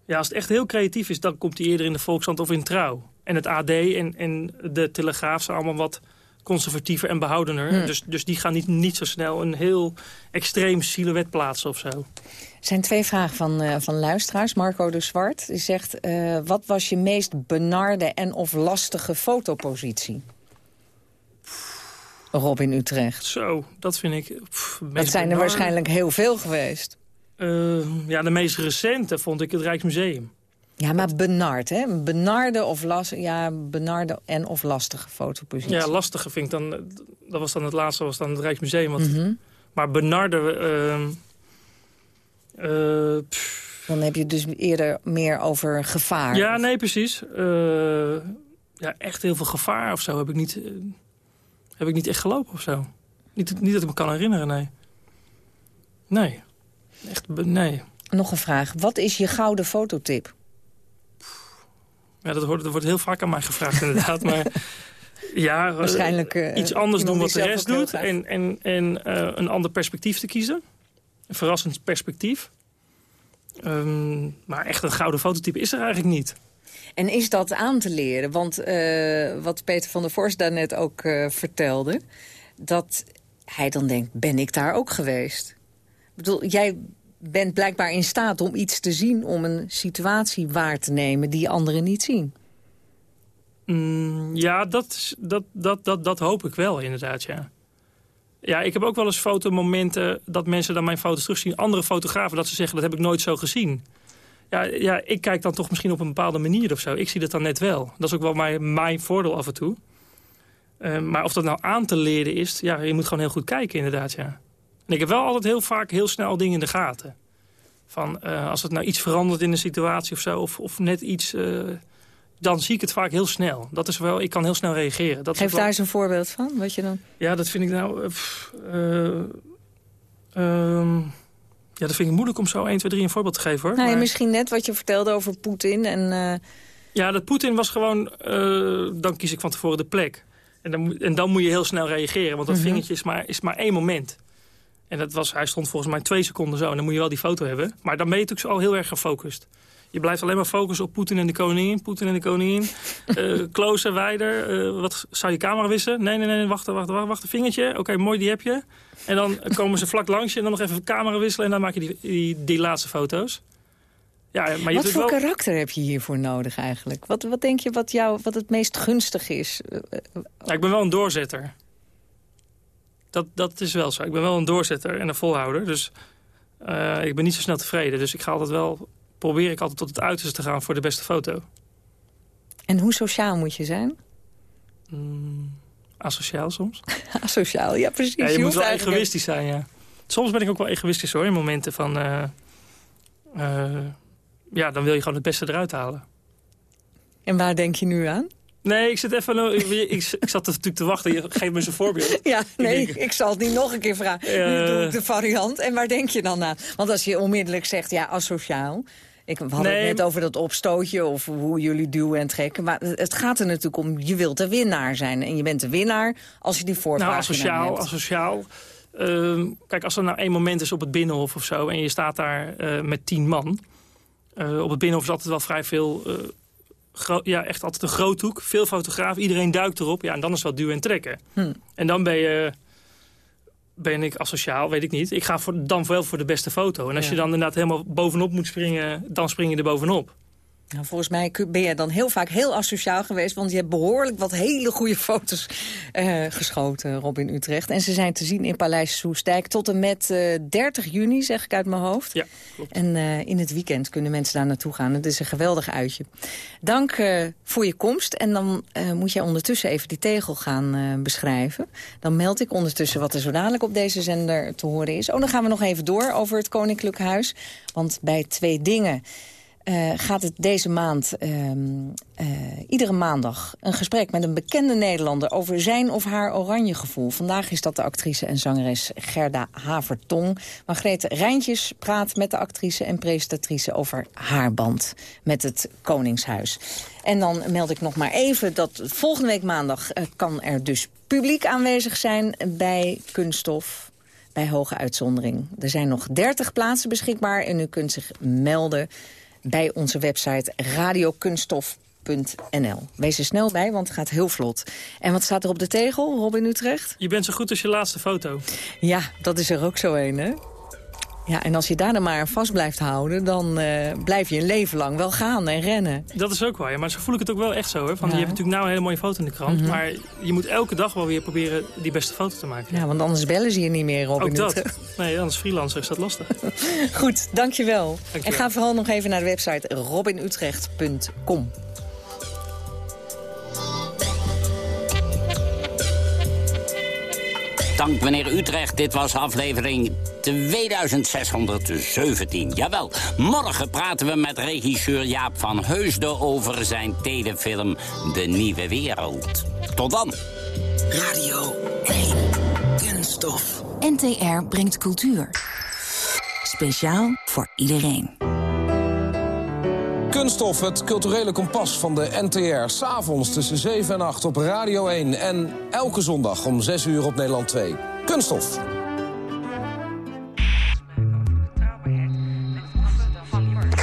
ja, als het echt heel creatief is, dan komt hij eerder in de Volkskrant of in Trouw. En het AD en, en de Telegraaf zijn allemaal wat conservatiever en behoudener. Hmm. Dus, dus die gaan niet, niet zo snel een heel extreem silhouet plaatsen of zo. Er zijn twee vragen van, eh, van luisteraars. Marco de Zwart die zegt... eh, wat was je meest benarde en of lastige fotopositie? Robin Utrecht. Zo, dat vind ik... pff, Dat meest zijn er benarde. waarschijnlijk heel veel geweest. Eh, ja, de meest recente vond ik het Rijksmuseum. Ja, maar benard, hè? Benarde of las, ja, benarde en of lastige fotopositie. Ja, lastige vind ik dan... Dat was dan het laatste, was dan het Rijksmuseum. Want, Mhm. Maar benarde... ehm, eh, Dan heb je dus eerder meer over gevaar. ja, nee, precies. Eh, ja, echt heel veel gevaar of zo heb ik niet, eh, heb ik niet echt gelopen of zo. Niet, niet dat ik me kan herinneren, nee. Nee. Echt, nee. Nog een vraag. Wat is je gouden fototip? Ja, dat, wordt, dat wordt heel vaak aan mij gevraagd <laughs> inderdaad. maar ja, eh, Waarschijnlijk, eh, iets anders doen wat de rest doet. En, en, en eh, een ander perspectief te kiezen. Een verrassend perspectief. Ehm, maar echt een gouden fototype is er eigenlijk niet. En is dat aan te leren? Want wat Peter van der Vorst daarnet ook vertelde... dat hij dan denkt, ben ik daar ook geweest? Ik bedoel, jij bent blijkbaar in staat om iets te zien... om een situatie waar te nemen die anderen niet zien. Mm, ja, dat, dat, dat, dat, dat hoop ik wel inderdaad, ja. Ja, ik heb ook wel eens fotomomenten dat mensen dan mijn foto's terugzien. Andere fotografen dat ze zeggen, dat heb ik nooit zo gezien. Ja, ja, ik kijk dan toch misschien op een bepaalde manier of zo. Ik zie dat dan net wel. Dat is ook wel mijn, mijn voordeel af en toe. Eh, maar of dat nou aan te leren is, ja, je moet gewoon heel goed kijken inderdaad, ja. En ik heb wel altijd heel vaak heel snel dingen in de gaten. Van, eh, als het nou iets verandert in een situatie of zo, of, of net iets... eh, dan zie ik het vaak heel snel. Dat is wel, ik kan heel snel reageren. Dat Geef wel- daar eens een voorbeeld van, wat je dan... Ja, dat vind ik nou... eh, pff, eh, ehm, ja, dat vind ik moeilijk om zo 1, 2, 3 een voorbeeld te geven, hoor. Nou, ja, Maar- misschien net wat je vertelde over Poetin en... Ja, dat Poetin was gewoon... dan kies ik van tevoren de plek. En dan, moet- en dan moet je heel snel reageren. Want dat Mhm. vingertje is maar, is maar één moment. En dat was, hij stond volgens mij twee seconden zo. En dan moet je wel die foto hebben. Maar dan ben je natuurlijk al heel erg gefocust. Je blijft alleen maar focussen op Poetin en de koningin. Poetin en de koningin. <laughs> Eh closer, wijder. eh, wat, zou je camera wissen? Nee, nee, nee. Wacht, wacht, wacht. wacht een vingertje. Oké, mooi, die heb je. En dan komen ze vlak langs je. En dan nog even camera wisselen. En dan maak je die, die, die laatste foto's. Ja, maar je wat voor wel... karakter heb je hiervoor nodig eigenlijk? Wat, wat denk je wat, jou, wat het meest gunstig is? Ja, ik ben wel een doorzetter. Dat, dat is wel zo. Ik ben wel een doorzetter en een volhouder. Dus eh, ik ben niet zo snel tevreden. Dus ik ga altijd wel... Probeer ik altijd tot het uiterste te gaan voor de beste foto. En hoe sociaal moet je zijn? Mm, asociaal soms. <laughs> Asociaal, ja precies. Ja, je, moet hoeft wel eigenlijk- egoïstisch zijn, ja. Soms ben ik ook wel egoïstisch hoor, in momenten van... eh, eh, ja, dan wil je gewoon het beste eruit halen. En waar denk je nu aan? Nee, ik zit even... ik, ik, ik zat natuurlijk te wachten. Je geeft me eens een voorbeeld. Ja, nee, ik zal het niet nog een keer vragen. Nu Eh. doe ik de variant. En waar denk je dan aan? Want als je onmiddellijk zegt, ja, asociaal... Ik, we hadden Nee, het net over dat opstootje of hoe jullie duwen en trekken. Maar het gaat er natuurlijk om, je wilt de winnaar zijn. En je bent de winnaar als je die voorpagina Nou, asociaal, hebt. asociaal. Ehm, kijk, als er nou één moment is op het Binnenhof of zo... en je staat daar eh, met tien man... eh, op het Binnenhof is altijd wel vrij veel... ja, echt altijd een groothoek. Veel fotografen, iedereen duikt erop. Ja, en dan is wel duwen en trekken. Hm. En dan ben je... Ben ik asociaal, weet ik niet. Ik ga voor, dan wel voor de beste foto. En als Ja. je dan inderdaad helemaal bovenop moet springen... dan spring je er bovenop. Nou, volgens mij ben jij dan heel vaak heel asociaal geweest... want je hebt behoorlijk wat hele goede foto's eh, geschoten, Robin Utrecht. En ze zijn te zien in Paleis Soestdijk tot en met eh, 30 juni, zeg ik uit mijn hoofd. Ja, klopt. En eh, in het weekend kunnen mensen daar naartoe gaan. Het is een geweldig uitje. Dank eh, voor je komst. En dan eh, moet jij ondertussen even die tegel gaan eh, beschrijven. Dan meld ik ondertussen wat er zo dadelijk op deze zender te horen is. Oh, dan gaan we nog even door over het Koninklijk Huis. Want bij twee dingen... eh, gaat het deze maand, ehm, eh, iedere maandag, een gesprek met een bekende Nederlander over zijn of haar oranje gevoel. Vandaag is dat de actrice en zangeres Gerda Havertong. Margrethe Rijntjes praat met de actrice en presentatrice over haar band met het Koningshuis. En dan meld ik nog maar even dat volgende week maandag eh, kan er dus publiek aanwezig zijn bij Kunststof bij hoge uitzondering. Er zijn nog 30 plaatsen beschikbaar en u kunt zich melden bij onze website radiokunststof.nl. Wees er snel bij, want het gaat heel vlot. En wat staat er op de tegel, Robin Utrecht? Je bent zo goed als je laatste foto. Ja, dat is er ook zo een, hè? Ja, en als je daar dan maar vast blijft houden... dan eh, blijf je een leven lang wel gaan en rennen. Dat is ook waar, ja. maar zo voel ik het ook wel echt zo. Hoor. Van, Ja. Je hebt natuurlijk nou een hele mooie foto in de krant... Mhm. maar je moet elke dag wel weer proberen die beste foto te maken. Ja, want anders bellen ze je niet meer, Robin ook dat. <laughs> Nee, als freelancer is dat lastig. Goed, dankjewel. Dankjewel. En ga vooral nog even naar de website robinutrecht.com. Dank meneer Utrecht, dit was aflevering 2617. Jawel, morgen praten we met regisseur Jaap van Heusden... over zijn telefilm De Nieuwe Wereld. Tot dan. Radio 1. Kunststof. NTR brengt cultuur. Speciaal voor iedereen. Kunststof, het culturele kompas van de NTR. S'avonds tussen 7 en 8 op Radio 1. En elke zondag om 6 uur op Nederland 2. Kunststof.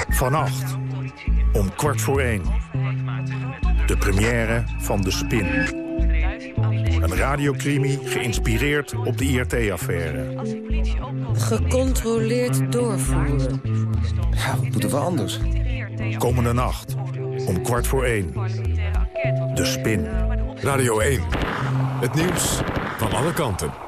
Vannacht om kwart voor één. De première van De Spin. Een radiocrimi geïnspireerd op de IRT-affaire. Gecontroleerd doorvoeren. Ja, wat moeten we anders? Komende nacht om kwart voor één. De Spin. Radio 1. Het nieuws van alle kanten.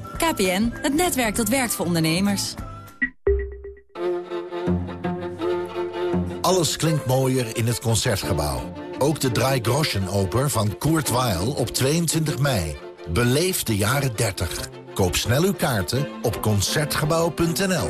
KPN, het netwerk dat werkt voor ondernemers. Alles klinkt mooier in het Concertgebouw. Ook de Drei Groschen Oper van Kurt Weill op 22 mei. Beleef de jaren 30. Koop snel uw kaarten op Concertgebouw.nl.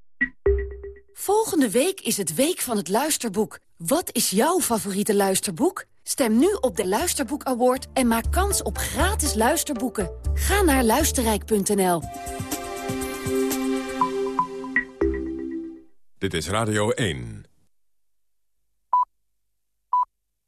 Volgende week is het Week van het Luisterboek. Wat is jouw favoriete luisterboek? Stem nu op de Luisterboek Award en maak kans op gratis luisterboeken. Ga naar luisterrijk.nl. Dit is Radio 1.